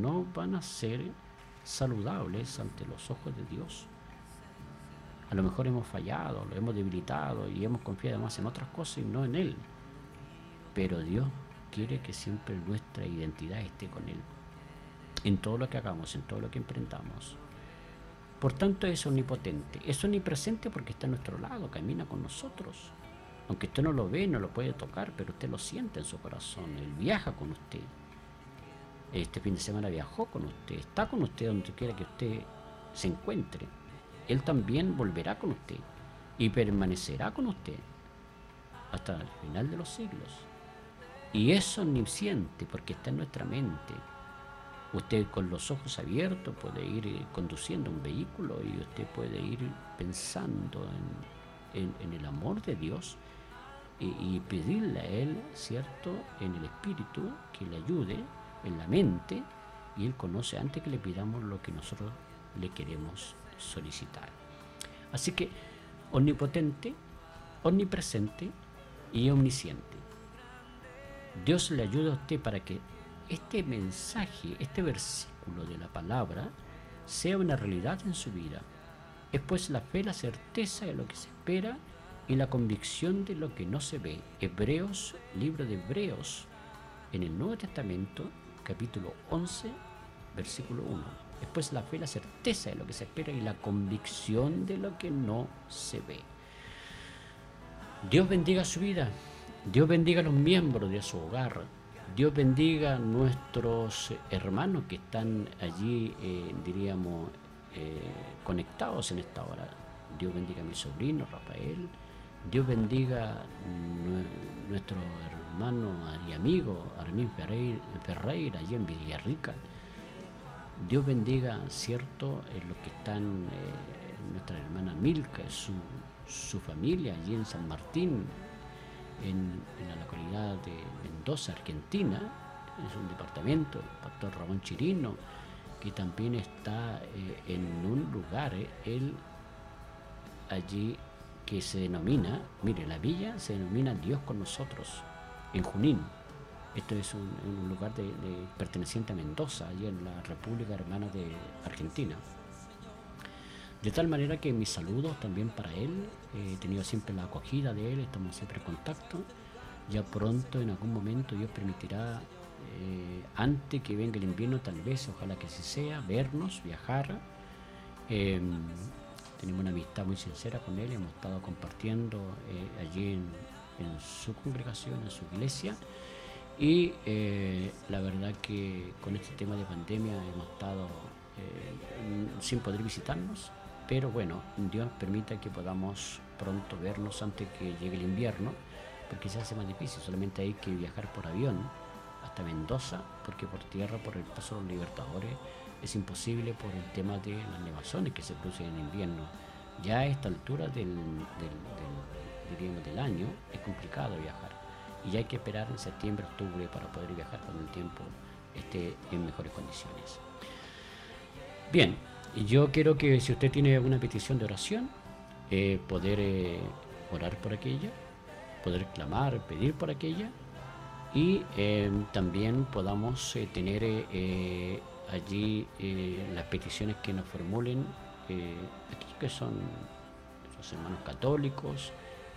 [SPEAKER 3] no van a ser saludables ante los ojos de Dios. A lo mejor hemos fallado, lo hemos debilitado y hemos confiado más en otras cosas y no en Él. Pero Dios quiere que siempre nuestra identidad esté con Él. En todo lo que hagamos, en todo lo que emprendamos. Por tanto es omnipotente. Es omnipresente porque está a nuestro lado, camina con nosotros. Aunque usted no lo ve, no lo puede tocar, pero usted lo siente en su corazón. Él viaja con usted. Este fin de semana viajó con usted. Está con usted donde quiera que usted se encuentre. Él también volverá con usted y permanecerá con usted hasta el final de los siglos. Y es omnisciente porque está en nuestra mente. Usted con los ojos abiertos puede ir eh, conduciendo un vehículo y usted puede ir pensando en, el amor de Dios y, y pedirle a Él, ¿cierto?, en el Espíritu que le ayude, en la mente, y Él conoce antes que le pidamos lo que nosotros le queremos solicitar. Así que omnipotente, omnipresente y omnisciente. Dios le ayuda a usted para que este mensaje, este versículo de la palabra, sea una realidad en su vida. Es pues la fe, la certeza de lo que se espera y la convicción de lo que no se ve. Hebreos, libro de Hebreos, en el Nuevo Testamento, capítulo 11, versículo 1. Es pues la fe, la certeza de lo que se espera y la convicción de lo que no se ve. Dios bendiga su vida. Dios bendiga a los miembros de su hogar. Dios bendiga a nuestros hermanos que están allí, eh, diríamos, eh, conectados en esta hora. Dios bendiga a mi sobrino Rafael. Dios bendiga a nue- nuestro hermano y amigo Armin Ferreira, Ferreira allí en Villarrica. Dios bendiga, ¿cierto?, en los que están, eh, nuestra hermana Milka, su, familia allí en San Martín, en, en la localidad de Mendoza, Argentina, es un departamento, el pastor Ramón Chirino, que también está eh, en un lugar, eh, él allí que se denomina, mire, la villa se denomina Dios con nosotros, en Junín. Esto es un, lugar de, perteneciente a Mendoza, allí en la República Hermana de Argentina. De tal manera que mis saludos también para él, eh, he tenido siempre la acogida de él, estamos siempre en contacto. Ya pronto, en algún momento, Dios permitirá, eh, antes que venga el invierno, tal vez, ojalá que así sea, vernos, viajar. Eh, tenemos una amistad muy sincera con él, hemos estado compartiendo eh, allí en su congregación, en su iglesia. Y eh, la verdad que con este tema de pandemia hemos estado eh, sin poder visitarnos, pero bueno, Dios permita que podamos pronto vernos antes que llegue el invierno, porque se hace más difícil, solamente hay que viajar por avión hasta Mendoza, porque por tierra, por el paso de los Libertadores, es imposible por el tema de las nevazones que se producen en invierno. Ya a esta altura del, del, del- del año es complicado viajar y hay que esperar en septiembre, octubre para poder viajar cuando el tiempo esté en mejores condiciones. Bien, yo quiero que si usted tiene alguna petición de oración, eh, poder eh, orar por aquella, poder clamar, pedir por aquella y eh, también podamos tener allí las peticiones que nos formulen aquellos que son los hermanos católicos,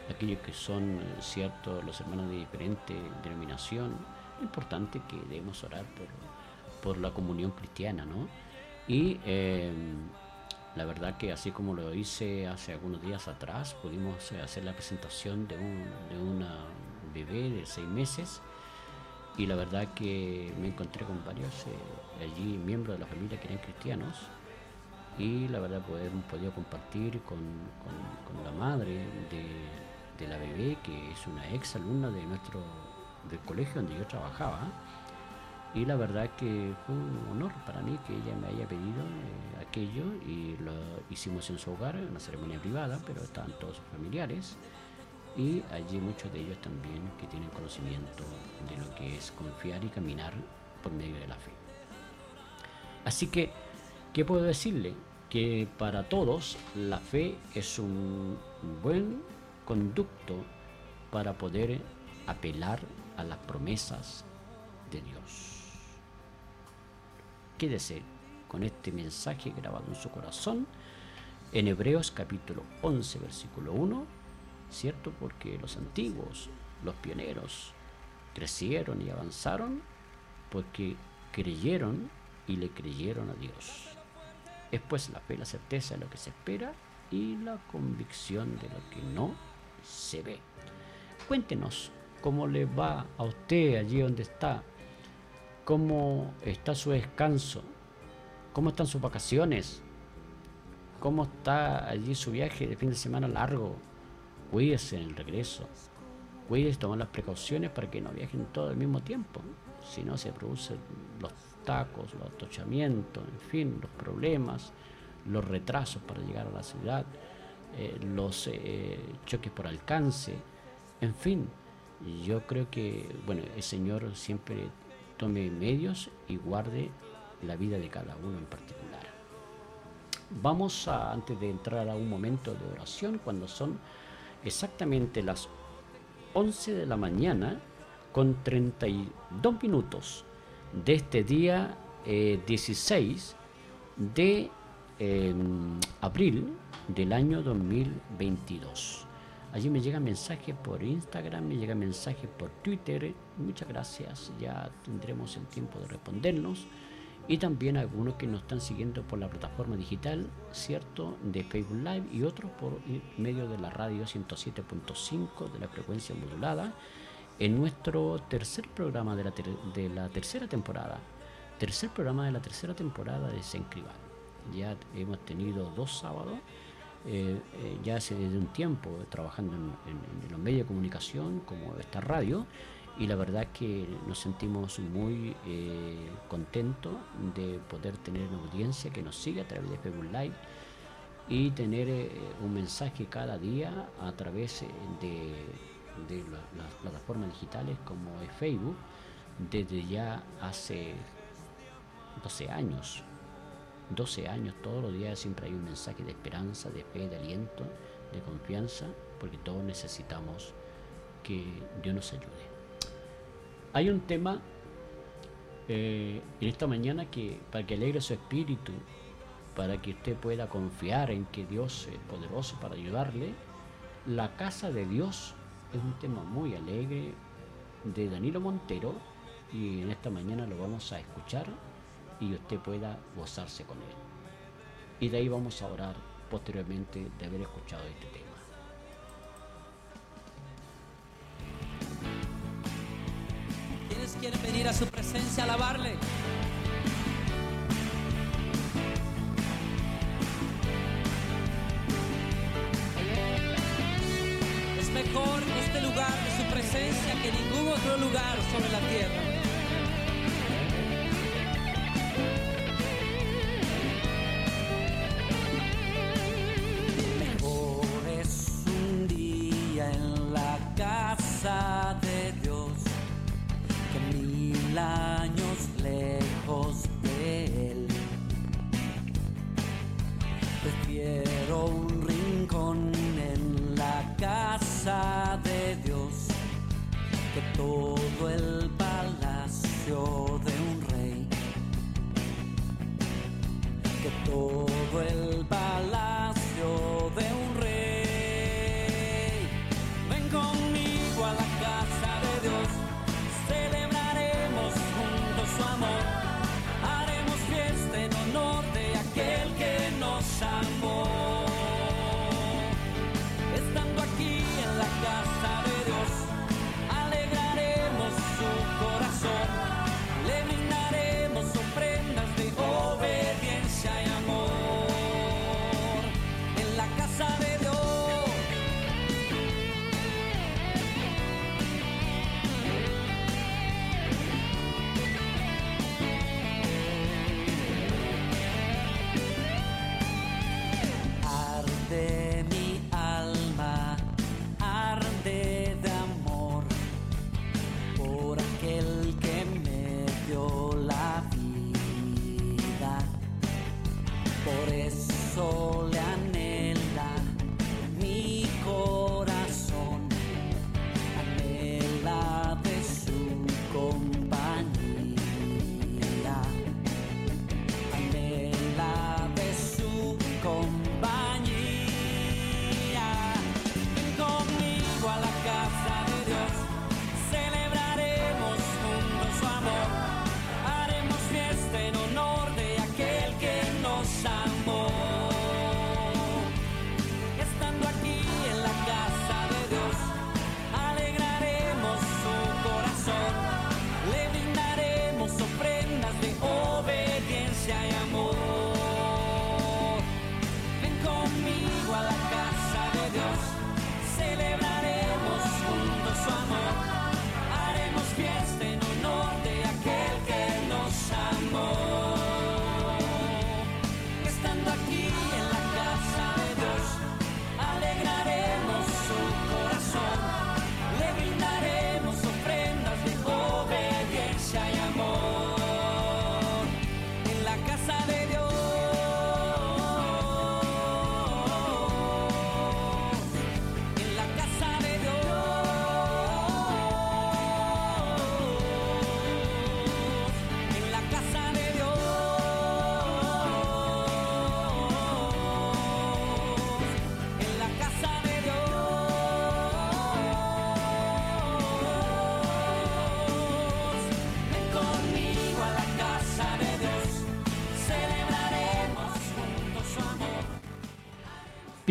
[SPEAKER 3] aquellos que son eh, cierto los hermanos de diferente denominación. Lo importante que debemos orar por, por la comunión cristiana, ¿no? Y eh, la verdad que así como lo hice hace algunos días atrás, pudimos eh, hacer la presentación de, un, de una bebé de seis meses y la verdad que me encontré con varios eh, allí miembros de la familia que eran cristianos y la verdad pues hemos podido compartir con, con- con la madre de, de la bebé que es una ex alumna de nuestro del colegio donde yo trabajaba y la verdad que fue un honor para mí que ella me haya pedido eh, aquello y lo hicimos en su hogar, una ceremonia privada, pero estaban todos sus familiares y allí muchos de ellos también que tienen conocimiento de lo que es confiar y caminar por medio de la fe. Así que, ¿qué puedo decirle? Que para todos la fe es un buen conducto para poder apelar a las promesas de Dios. Quédese con este mensaje grabado en su corazón en Hebreos capítulo 11 versículo 1, ¿cierto? Porque los antiguos, los pioneros, crecieron y avanzaron porque creyeron y le creyeron a Dios. Es pues la fe, la certeza de lo que se espera y la convicción de lo que no se ve. Cuéntenos cómo le va a usted allí donde está, cómo está su descanso, cómo están sus vacaciones, cómo está allí su viaje de fin de semana largo. Cuídese en el regreso, cuídese, tomar las precauciones para que no viajen todo al mismo tiempo, si no se producen los tacos, los atochamientos, en fin, los problemas, los retrasos para llegar a la ciudad, eh, los eh, choques por alcance, en fin, yo creo que, bueno, el Señor siempre tome medios y guarde la vida de cada uno en particular. Vamos a, antes de entrar a un momento de oración, cuando son exactamente las 11 de la mañana con 32 minutos de este día eh, 16 de eh, abril del año 2022. Allí me llegan mensajes por Instagram, me llegan mensajes por Twitter. Muchas gracias, ya tendremos el tiempo de respondernos. Y también algunos que nos están siguiendo por la plataforma digital, ¿cierto? De Facebook Live y otros por medio de la radio 107.5 de la frecuencia modulada en nuestro tercer programa de la, ter- de la tercera temporada. Tercer programa de la tercera temporada de Sencribal. Ya hemos tenido dos sábados, eh, eh, ya hace desde un tiempo trabajando en, los medios de comunicación como esta radio y la verdad que nos sentimos muy eh, contentos de poder tener una audiencia que nos sigue a través de Facebook Live y tener un mensaje cada día a través de, de la- las plataformas digitales como es Facebook desde ya hace 12 años 12 años todos los días siempre hay un mensaje de esperanza de fe de aliento de confianza porque todos necesitamos que Dios nos ayude. Hay un tema eh, en esta mañana que para que alegre su espíritu, para que usted pueda confiar en que Dios es poderoso para ayudarle, la casa de Dios es un tema muy alegre de Danilo Montero y en esta mañana lo vamos a escuchar y usted pueda gozarse con él. Y de ahí vamos a orar posteriormente de haber escuchado este tema.
[SPEAKER 5] ¿Quiénes quieren venir a su presencia a alabarle? Es mejor este lugar de su presencia que ningún otro lugar sobre la tierra.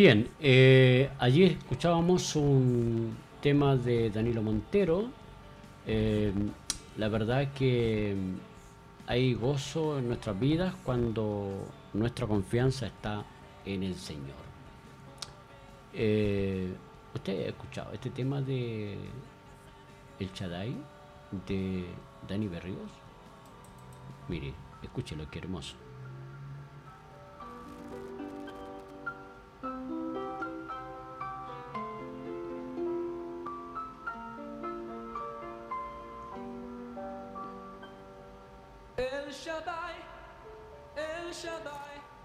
[SPEAKER 3] Bien, eh, allí escuchábamos un tema de Danilo Montero. Eh, la verdad que hay gozo en nuestras vidas cuando nuestra confianza está en el Señor. Eh, ¿Usted ha escuchado este tema de El Shaddai de Dani Berríos? Mire, escúchelo, qué hermoso.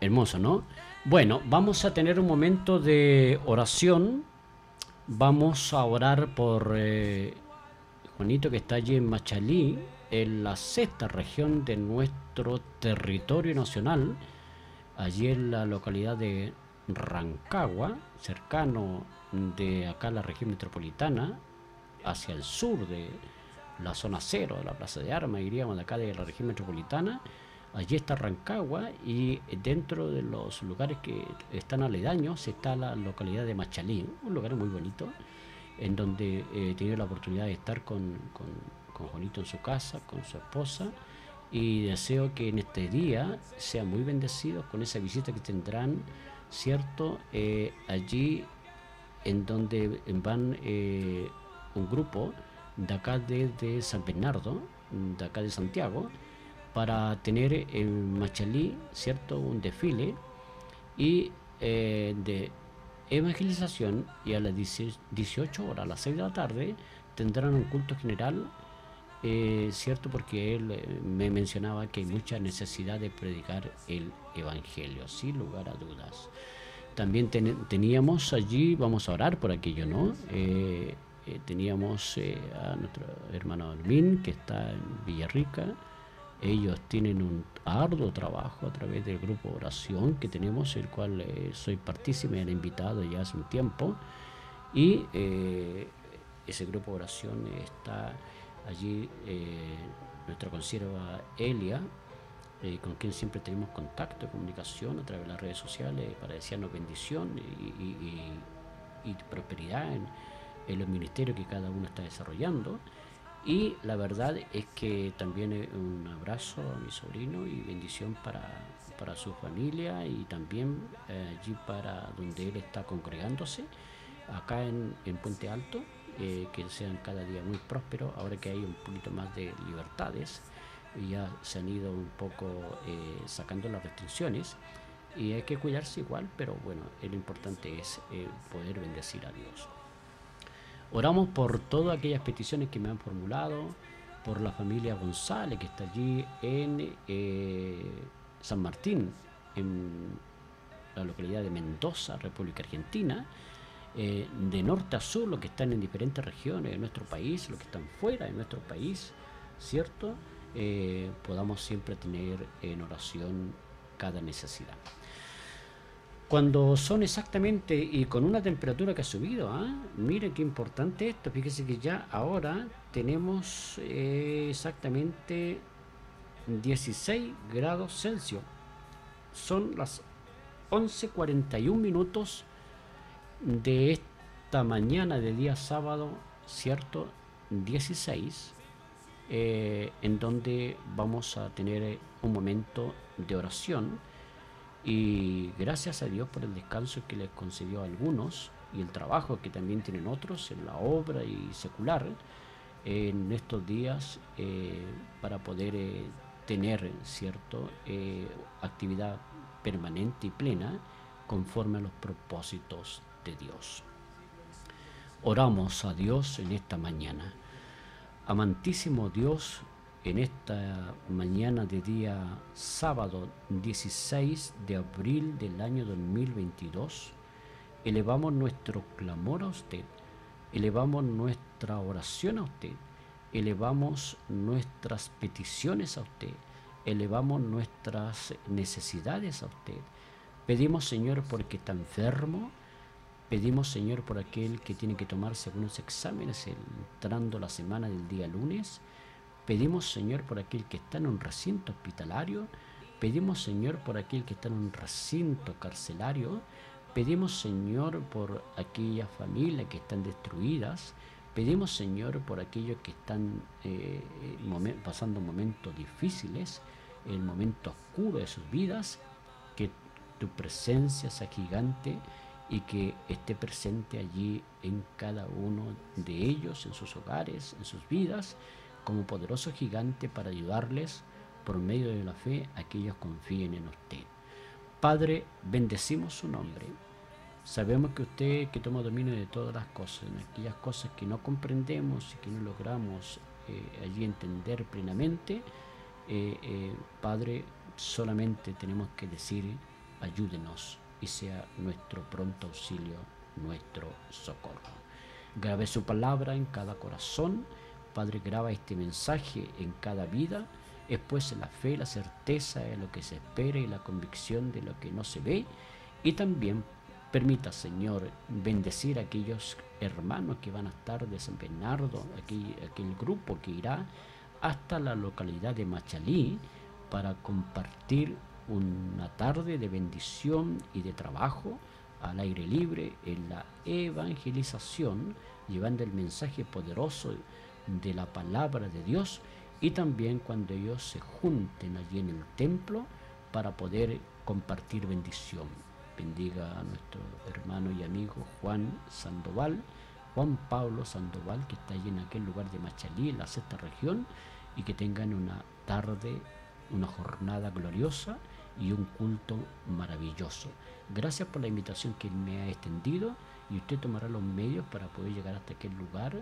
[SPEAKER 3] Hermoso, ¿no? Bueno, vamos a tener un momento de oración. Vamos a orar por eh, Juanito que está allí en Machalí, en la sexta región de nuestro territorio nacional, allí en la localidad de Rancagua, cercano de acá la región metropolitana, hacia el sur de la zona cero de la Plaza de Armas, iríamos de acá de la región metropolitana. Allí está Rancagua y dentro de los lugares que están aledaños está la localidad de Machalí, un lugar muy bonito, en donde eh, he tenido la oportunidad de estar con, con, con Juanito en su casa, con su esposa, y deseo que en este día sean muy bendecidos con esa visita que tendrán, ¿cierto? Eh, allí en donde van eh, un grupo de acá desde San Bernardo, de acá de Santiago, para tener en Machalí, ¿cierto? Un desfile y eh, de evangelización y a las 18 horas, a las 6 de la tarde, tendrán un culto general, eh, ¿cierto? Porque él eh, me mencionaba que hay mucha necesidad de predicar el Evangelio, sin lugar a dudas. También ten- teníamos allí, vamos a orar por aquello, ¿no? Eh, eh, teníamos eh, a nuestro hermano Armin, que está en Villarrica, Ellos tienen un arduo trabajo a través del grupo oración que tenemos, el cual eh, soy partícipe, han invitado ya hace un tiempo. Y ese grupo oración está allí, nuestra consierva Elia, con quien siempre tenemos contacto, comunicación a través de las redes sociales para desearnos bendición y, y- y- y prosperidad en los ministerios que cada uno está desarrollando. Y la verdad es que también eh, un abrazo a mi sobrino y bendición para, para su familia y también eh, allí para donde él está congregándose, acá en, en Puente Alto, eh, que sean cada día muy prósperos, ahora que hay un poquito más de libertades ya se han ido un poco sacando las restricciones y hay que cuidarse igual, pero bueno, lo importante es poder bendecir a Dios. Oramos por todas aquellas peticiones que me han formulado, por la familia González que está allí en eh, San Martín, en la localidad de Mendoza, República Argentina, eh, de norte a sur, los que están en diferentes regiones de nuestro país, los que están fuera de nuestro país, ¿cierto? Eh, podamos siempre tener en oración cada necesidad. Cuando son exactamente y con una temperatura que ha subido, ¿ah? miren qué importante esto, fíjese que ya ahora tenemos eh, exactamente 16 grados Celsius. Son las 11.41 minutos de esta mañana de día sábado, ¿cierto? 16, eh, en donde vamos a tener eh, un momento de oración y gracias a Dios por el descanso que les concedió a algunos y el trabajo que también tienen otros en la obra y secular en estos días eh, para poder eh, tener cierto eh, actividad permanente y plena conforme a los propósitos de Dios. Oramos a Dios en esta mañana. Amantísimo Dios, en esta mañana de día sábado 16 de abril del año 2022, elevamos nuestro clamor a usted, elevamos nuestra oración a usted, elevamos nuestras peticiones a usted, elevamos nuestras necesidades a usted. Pedimos, Señor, porque está enfermo, Pedimos, Señor, por aquel que tiene que tomarse algunos exámenes entrando la semana del día lunes. Pedimos, Señor, por aquel que está en un recinto hospitalario. Pedimos, Señor, por aquel que está en un recinto carcelario. Pedimos, Señor, por aquellas familias que están destruidas. Pedimos, Señor, por aquellos que están eh, momen- pasando momentos difíciles, el momento oscuro de sus vidas. Que tu presencia sea gigante y que esté presente allí en cada uno de ellos, en sus hogares, en sus vidas, como poderoso gigante para ayudarles por medio de la fe a que ellos confíen en usted. Padre, bendecimos su nombre. Sabemos que usted que toma dominio de todas las cosas, en aquellas cosas que no comprendemos y que no logramos eh, allí entender plenamente, eh, eh, Padre, solamente tenemos que decir, ayúdenos y sea nuestro pronto auxilio, nuestro socorro. Grabe su palabra en cada corazón, Padre, graba este mensaje en cada vida, expuese la fe, la certeza de lo que se espera y la convicción de lo que no se ve, y también permita, Señor, bendecir a aquellos hermanos que van a estar de San Bernardo, aquel, aquel grupo que irá hasta la localidad de Machalí para compartir una tarde de bendición y de trabajo al aire libre en la evangelización, llevando el mensaje poderoso de la palabra de Dios y también cuando ellos se junten allí en el templo para poder compartir bendición. Bendiga a nuestro hermano y amigo Juan Sandoval, Juan Pablo Sandoval, que está allí en aquel lugar de Machalí, en la sexta región, y que tengan una tarde, una jornada gloriosa y un culto maravilloso. Gracias por la invitación que me ha extendido y usted tomará los medios para poder llegar hasta aquel lugar,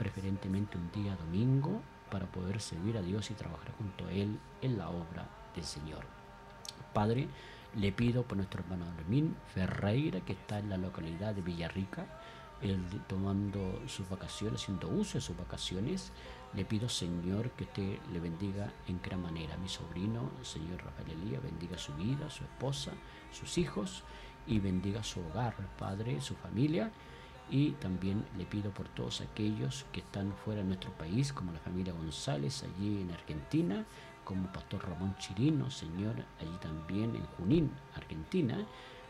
[SPEAKER 3] preferentemente un día domingo, para poder servir a Dios y trabajar junto a Él en la obra del Señor. Padre, le pido por nuestro hermano Armin Ferreira, que está en la localidad de Villarrica, él tomando sus vacaciones, haciendo uso de sus vacaciones. Le pido, Señor, que usted le bendiga en gran manera. Mi sobrino, Señor Rafael Elías, bendiga su vida, su esposa, sus hijos y bendiga su hogar, Padre, su familia. Y también le pido por todos aquellos que están fuera de nuestro país, como la familia González allí en Argentina, como Pastor Ramón Chirino, Señor, allí también en Junín, Argentina.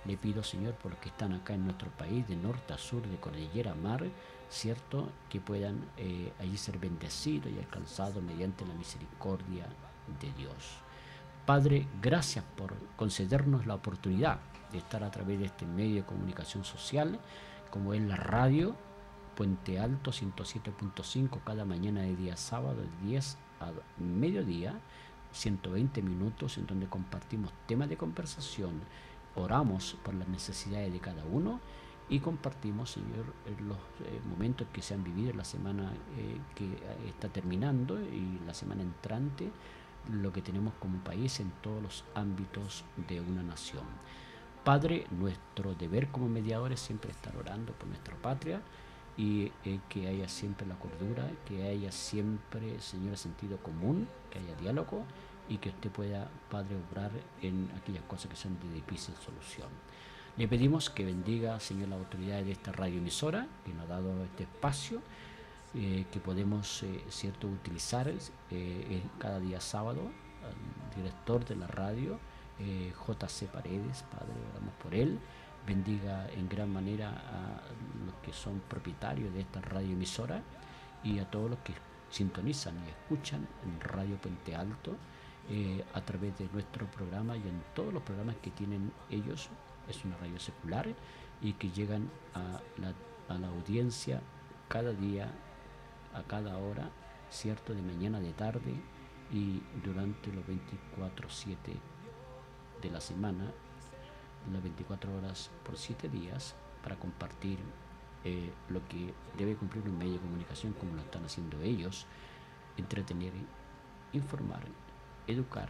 [SPEAKER 3] Le pido, Señor, por los que están acá en nuestro país, de norte a sur, de cordillera a mar, cierto, que puedan eh, allí ser bendecidos y alcanzados mediante la misericordia de Dios. Padre, gracias por concedernos la oportunidad de estar a través de este medio de comunicación social, como es la radio, Puente Alto 107.5 cada mañana de día sábado de 10 a mediodía, 120 minutos en donde compartimos temas de conversación, oramos por las necesidades de cada uno y compartimos, Señor, los eh, momentos que se han vivido en la semana eh, que eh, está terminando y la semana entrante, lo que tenemos como país en todos los ámbitos de una nación. Padre, nuestro deber como mediadores siempre estar orando por nuestra patria y que haya siempre la cordura, que haya siempre, Señor, sentido común, que haya diálogo y que usted pueda, Padre, obrar en aquellas cosas que son de difícil solución. Le pedimos que bendiga, Señor, la autoridad de esta radioemisora que nos ha dado este espacio, eh, que podemos, eh, cierto, utilizar eh, cada día sábado, al director de la radio, JC Paredes, Padre, oramos por él. Bendiga en gran manera a los que son propietarios de esta radioemisora y a todos los que sintonizan y escuchan en Radio Puente Alto a través de nuestro programa y en todos los programas que tienen ellos es una radio secular y que llegan a la, a la audiencia cada día, a cada hora, cierto, de mañana, de tarde y durante los 24-7 de la semana, las 24 horas por 7 días, para compartir eh, lo que debe cumplir un medio de comunicación como lo están haciendo ellos, entretener, informar, educar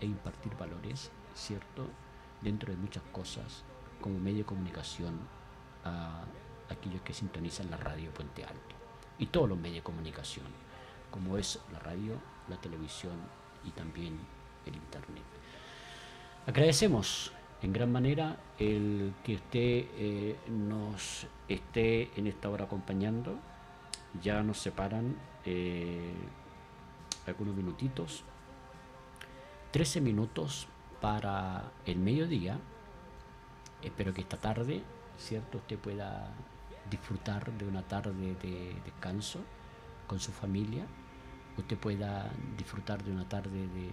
[SPEAKER 3] e impartir valores, ¿cierto? dentro de muchas cosas como medio de comunicación a aquellos que sintonizan la radio Puente Alto y todos los medios de comunicación, como es la radio, la televisión y también el internet. Agradecemos en gran manera el que usted eh, nos esté en esta hora acompañando. Ya nos separan eh, algunos minutitos, 13 minutos para el mediodía. Espero que esta tarde, ¿cierto?, usted pueda disfrutar de una tarde de descanso con su familia. Usted pueda disfrutar de una tarde de,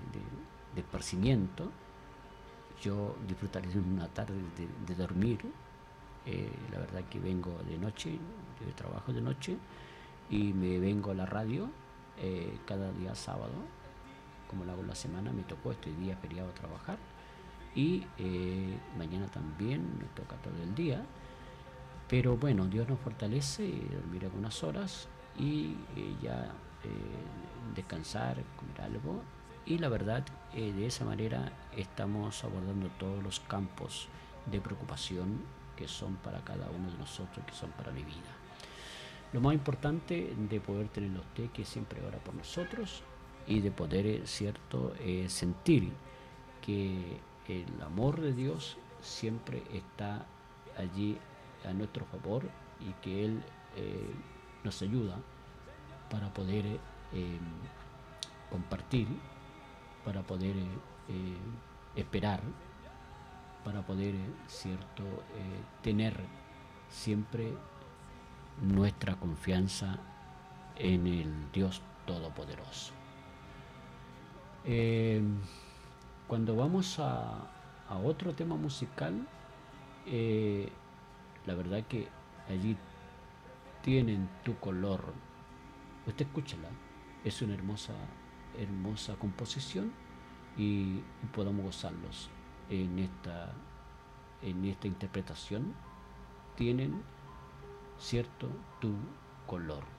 [SPEAKER 3] de, esparcimiento. Yo disfrutaré de una tarde de, dormir. Eh, la verdad que vengo de noche, yo trabajo de noche y me vengo a la radio eh, cada día sábado como lo hago la semana, me tocó este día feriado trabajar y eh, mañana también me toca todo el día. Pero bueno, Dios nos fortalece, dormir algunas horas y ya descansar, comer algo. Y la verdad, de esa manera estamos abordando todos los campos de preocupación que son para cada uno de nosotros, que son para mi vida. Lo más importante de poder tener usted que siempre ora por nosotros y de poder, eh, cierto, eh, sentir que el amor de Dios siempre está allí a nuestro favor y que Él eh, nos ayuda para poder compartir, para poder esperar, para poder, cierto, tener siempre nuestra confianza en el Dios Todopoderoso. Eh, cuando vamos a, otro tema musical, eh, la verdad que allí tienen tu color. Usted escúchala, es una hermosa, hermosa composición y, podamos gozarlos en esta, en esta interpretación. Tienen cierto tu color.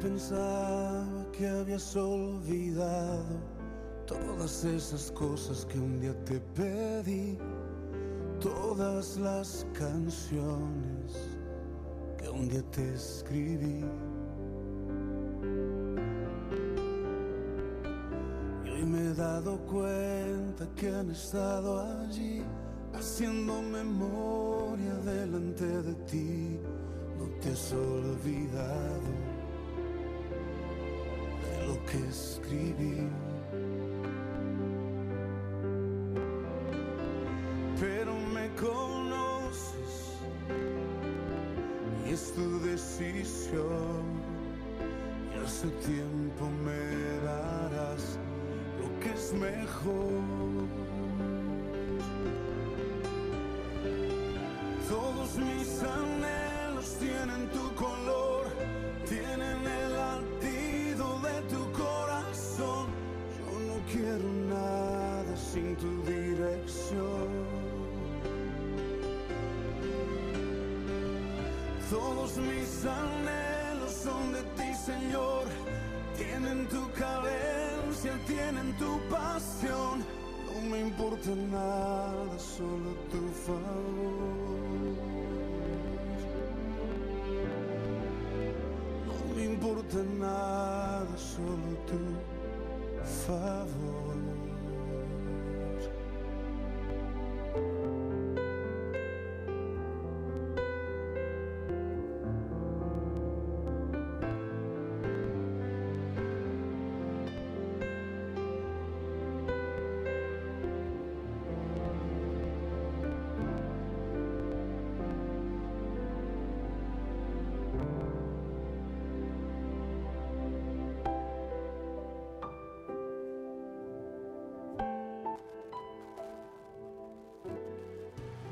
[SPEAKER 2] Pensaba que habías olvidado todas esas cosas que un día te pedí, todas las canciones que un día te escribí. Y hoy me he dado cuenta que han estado allí haciendo memoria delante de ti. No te has olvidado que escribí. Pero me conoces y es tu decisión y su tiempo me darás lo que es mejor. Todos mis anhelos tienen tu color, quiero nada sin tu dirección. Todos mis anhelos son de ti, Señor. Tienen tu cadencia, tienen tu pasión. No me importa nada, solo tu favor. No me importa nada, solo tu favor.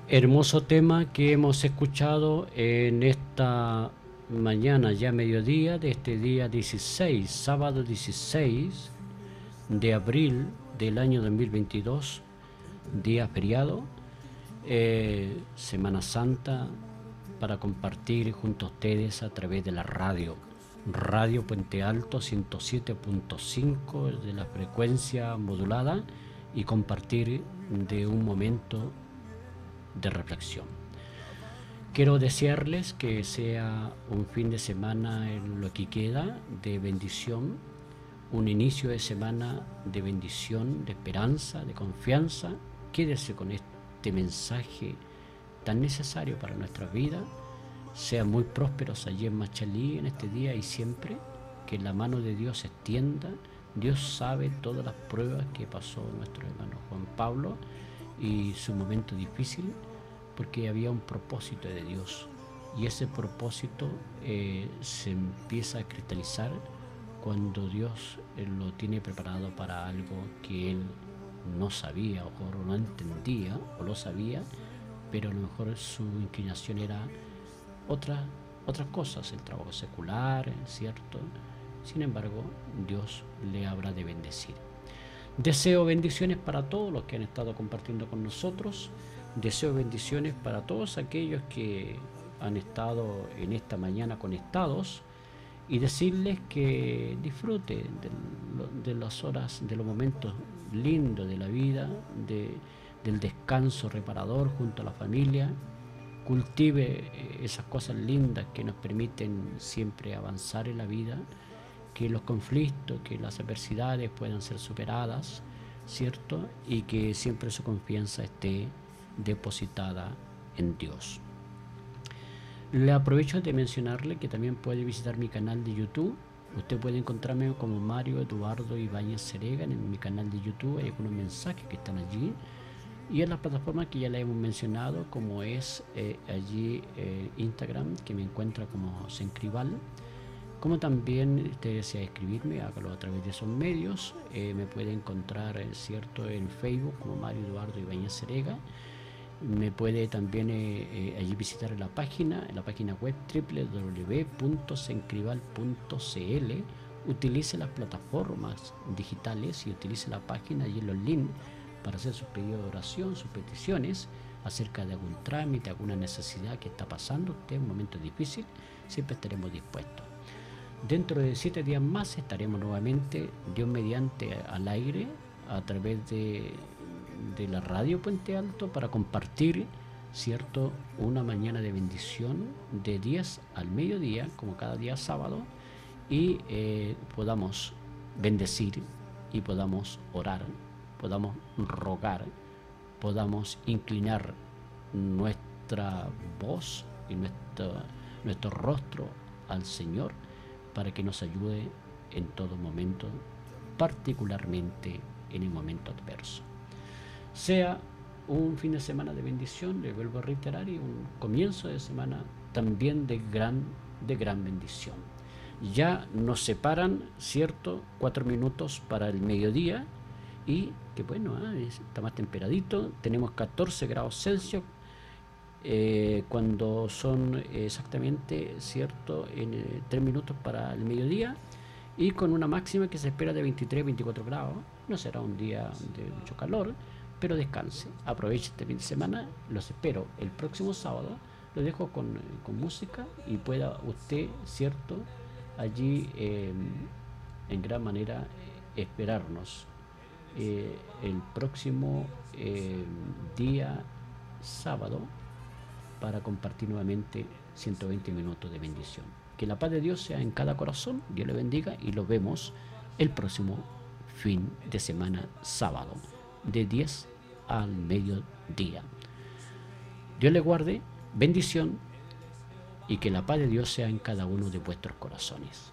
[SPEAKER 3] Hermoso tema que hemos escuchado en esta mañana, ya mediodía, de este día 16, sábado 16 de abril del año 2022, día feriado, eh, Semana Santa, para compartir junto a ustedes a través de la radio. Radio Puente Alto 107.5 de la frecuencia modulada y compartir de un momento de reflexión. Quiero desearles que sea un fin de semana en lo que queda de bendición, un inicio de semana de bendición, de esperanza, de confianza. Quédese con este mensaje tan necesario para nuestra vida. Sean muy prósperos allí en Machalí en este día y siempre. Que la mano de Dios se extienda. Dios sabe todas las pruebas que pasó nuestro hermano Juan Pablo y su momento difícil porque había un propósito de Dios y ese propósito eh, se empieza a cristalizar cuando Dios eh, lo tiene preparado para algo que él no sabía o no entendía o lo sabía, pero a lo mejor su inclinación era otra otras cosas, el trabajo secular, ¿cierto? Sin embargo, Dios le habrá de bendecir. Deseo bendiciones para todos los que han estado compartiendo con nosotros. Deseo bendiciones para todos aquellos que han estado en esta mañana conectados y decirles que disfrute de, de las horas, de los momentos lindos de la vida, de- del descanso reparador junto a la familia. Cultive eh, esas cosas lindas que nos permiten siempre avanzar en la vida, que los conflictos, que las adversidades puedan ser superadas, ¿cierto? Y que siempre su confianza esté depositada en Dios. Le aprovecho de mencionarle que también puede visitar mi canal de YouTube. Usted puede encontrarme como Mario Eduardo Ibáñez Cerega en mi canal de YouTube. Hay algunos mensajes que están allí. Y en las plataformas que ya le hemos mencionado, como es eh, allí eh, Instagram, que me encuentra como Sencrival. Como también usted desea escribirme, hágalo a través de esos medios. Eh, me puede encontrar, eh, cierto, en Facebook como Mario Eduardo Ibáñez Cerega. Me puede también eh, eh, allí visitar la página, la página web www.sencrival.cl. Utilice las plataformas digitales y utilice la página y los links para hacer sus pedidos de oración, sus peticiones acerca de algún trámite, alguna necesidad que está pasando usted, un momento difícil, siempre estaremos dispuestos. Dentro de siete días más estaremos nuevamente, Dios mediante, al aire a través de, de la radio Puente Alto para compartir, ¿cierto?, una mañana de bendición de 10 al mediodía, como cada día sábado, y eh, podamos bendecir y podamos orar, podamos rogar, podamos inclinar nuestra voz y nuestro, nuestro rostro al Señor para que nos ayude en todo momento, particularmente en el momento adverso. Sea un fin de semana de bendición, le vuelvo a reiterar, y un comienzo de semana también de gran, de gran bendición. Ya nos separan, ¿cierto? Cuatro minutos para el mediodía y que bueno, es- está más temperadito, tenemos 14 grados Celsius, eh, cuando son exactamente, ¿cierto?, en eh, 3 minutos para el mediodía y con una máxima que se espera de 23-24 grados. No será un día de mucho calor, pero descanse. Aproveche este fin de semana, los espero el próximo sábado. Lo dejo con, con música y pueda usted, ¿cierto?, allí eh, en gran manera eh, esperarnos eh, el próximo eh, día sábado para compartir nuevamente 120 minutos de bendición. Que la paz de Dios sea en cada corazón, Dios le bendiga y lo vemos el próximo fin de semana sábado, de 10 al mediodía. Dios le guarde, bendición y que la paz de Dios sea en cada uno de vuestros corazones.